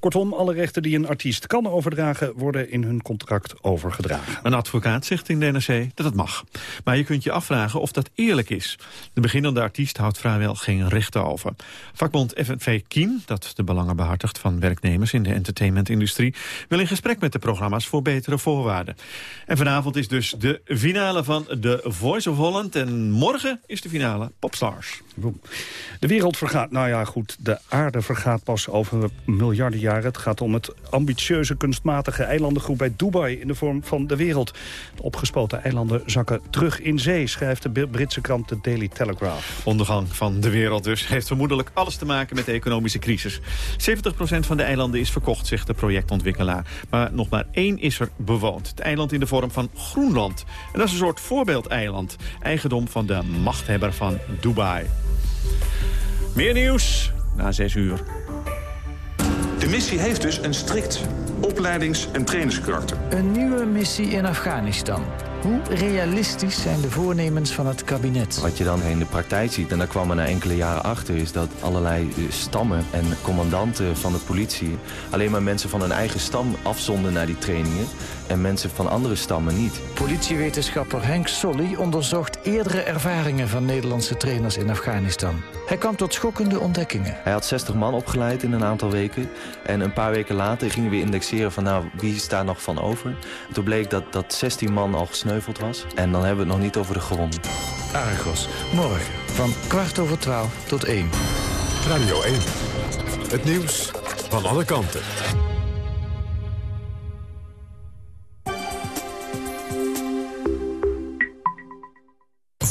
Kortom, alle rechten die een artiest kan overdragen... worden in hun contract overgedragen. Een advocaat zegt in de NRC dat het mag. Maar je kunt je afvragen of dat eerlijk is. De beginnende artiest houdt vrijwel geen rechten over. Vakbond FNV Kiem, dat de belangen behartigt van werknemers in de entertainmentindustrie, wil in gesprek met de programma's voor betere voorwaarden. En vanavond is dus de finale van The Voice of Holland en morgen is de finale Popstars. De wereld vergaat, nou ja goed, de aarde vergaat pas over miljarden jaren. Het gaat om het ambitieuze kunstmatige eilandengroep bij Dubai in de vorm van de wereld. De opgespoten eilanden zakken terug in zee, schrijft de Britse krant The Daily Telegraph. Ondergang van de wereld dus heeft vermoedelijk alles te maken met de economische crisis. 70% van de eilanden is verkocht, zegt de projectontwikkelaar. Maar nog maar één is er bewoond. Het eiland in de vorm van Groenland. En dat is een soort voorbeeldeiland. Eigendom van de machthebber van Dubai. Meer nieuws na 6 uur. De missie heeft dus een strikt opleidings- en trainingskarakter. Een nieuwe missie in Afghanistan. Hoe realistisch zijn de voornemens van het kabinet? Wat je dan in de praktijk ziet, en daar kwam men na enkele jaren achter... is dat allerlei eh, stammen en commandanten van de politie... alleen maar mensen van hun eigen stam afzonden naar die trainingen... en mensen van andere stammen niet. Politiewetenschapper Henk Solly onderzocht eerdere ervaringen van Nederlandse trainers in Afghanistan. Hij kwam tot schokkende ontdekkingen. Hij had 60 man opgeleid in een aantal weken. En een paar weken later gingen we indexeren van nou, wie is daar nog van over. En toen bleek dat, dat 16 man al gesneuveld was. En dan hebben we het nog niet over de gewonden. Argos, morgen van kwart over twaalf tot één. Radio 1. Het nieuws van alle kanten.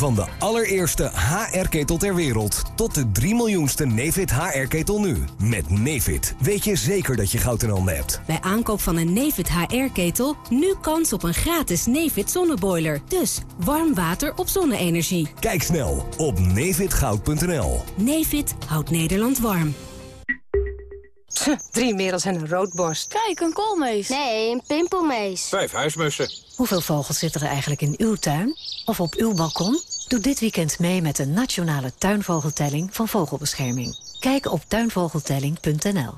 Van de allereerste HR-ketel ter wereld tot de 3 miljoenste Nefit HR-ketel nu. Met Nefit weet je zeker dat je goud in handen hebt. Bij aankoop van een Nefit HR-ketel nu kans op een gratis Nefit zonneboiler. Dus warm water op zonne-energie. Kijk snel op nefitgoud.nl. Nefit houdt Nederland warm. Drie merels en een roodborst. Kijk, een koolmees. Nee, een pimpelmees. Vijf huismussen. Hoeveel vogels zitten er eigenlijk in uw tuin? Of op uw balkon? Doe dit weekend mee met de nationale tuinvogeltelling van Vogelbescherming. Kijk op tuinvogeltelling.nl.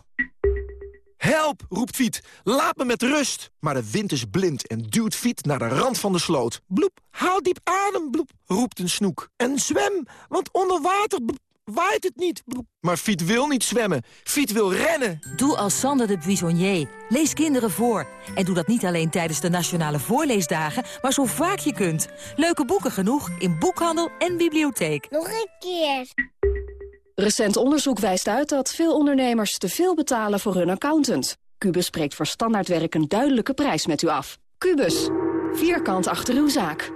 Help, roept Fiet. Laat me met rust. Maar de wind is blind en duwt Fiet naar de rand van de sloot. Bloep, haal diep adem, bloep, roept een snoek. En zwem, want onder water bloep, waait het niet. Maar Fiet wil niet zwemmen. Fiet wil rennen. Doe als Sander de Buissonnier. Lees kinderen voor. En doe dat niet alleen tijdens de Nationale Voorleesdagen, maar zo vaak je kunt. Leuke boeken genoeg in boekhandel en bibliotheek. Nog een keer. Recent onderzoek wijst uit dat veel ondernemers te veel betalen voor hun accountant. Cubus spreekt voor standaardwerk een duidelijke prijs met u af. Cubus, vierkant achter uw zaak.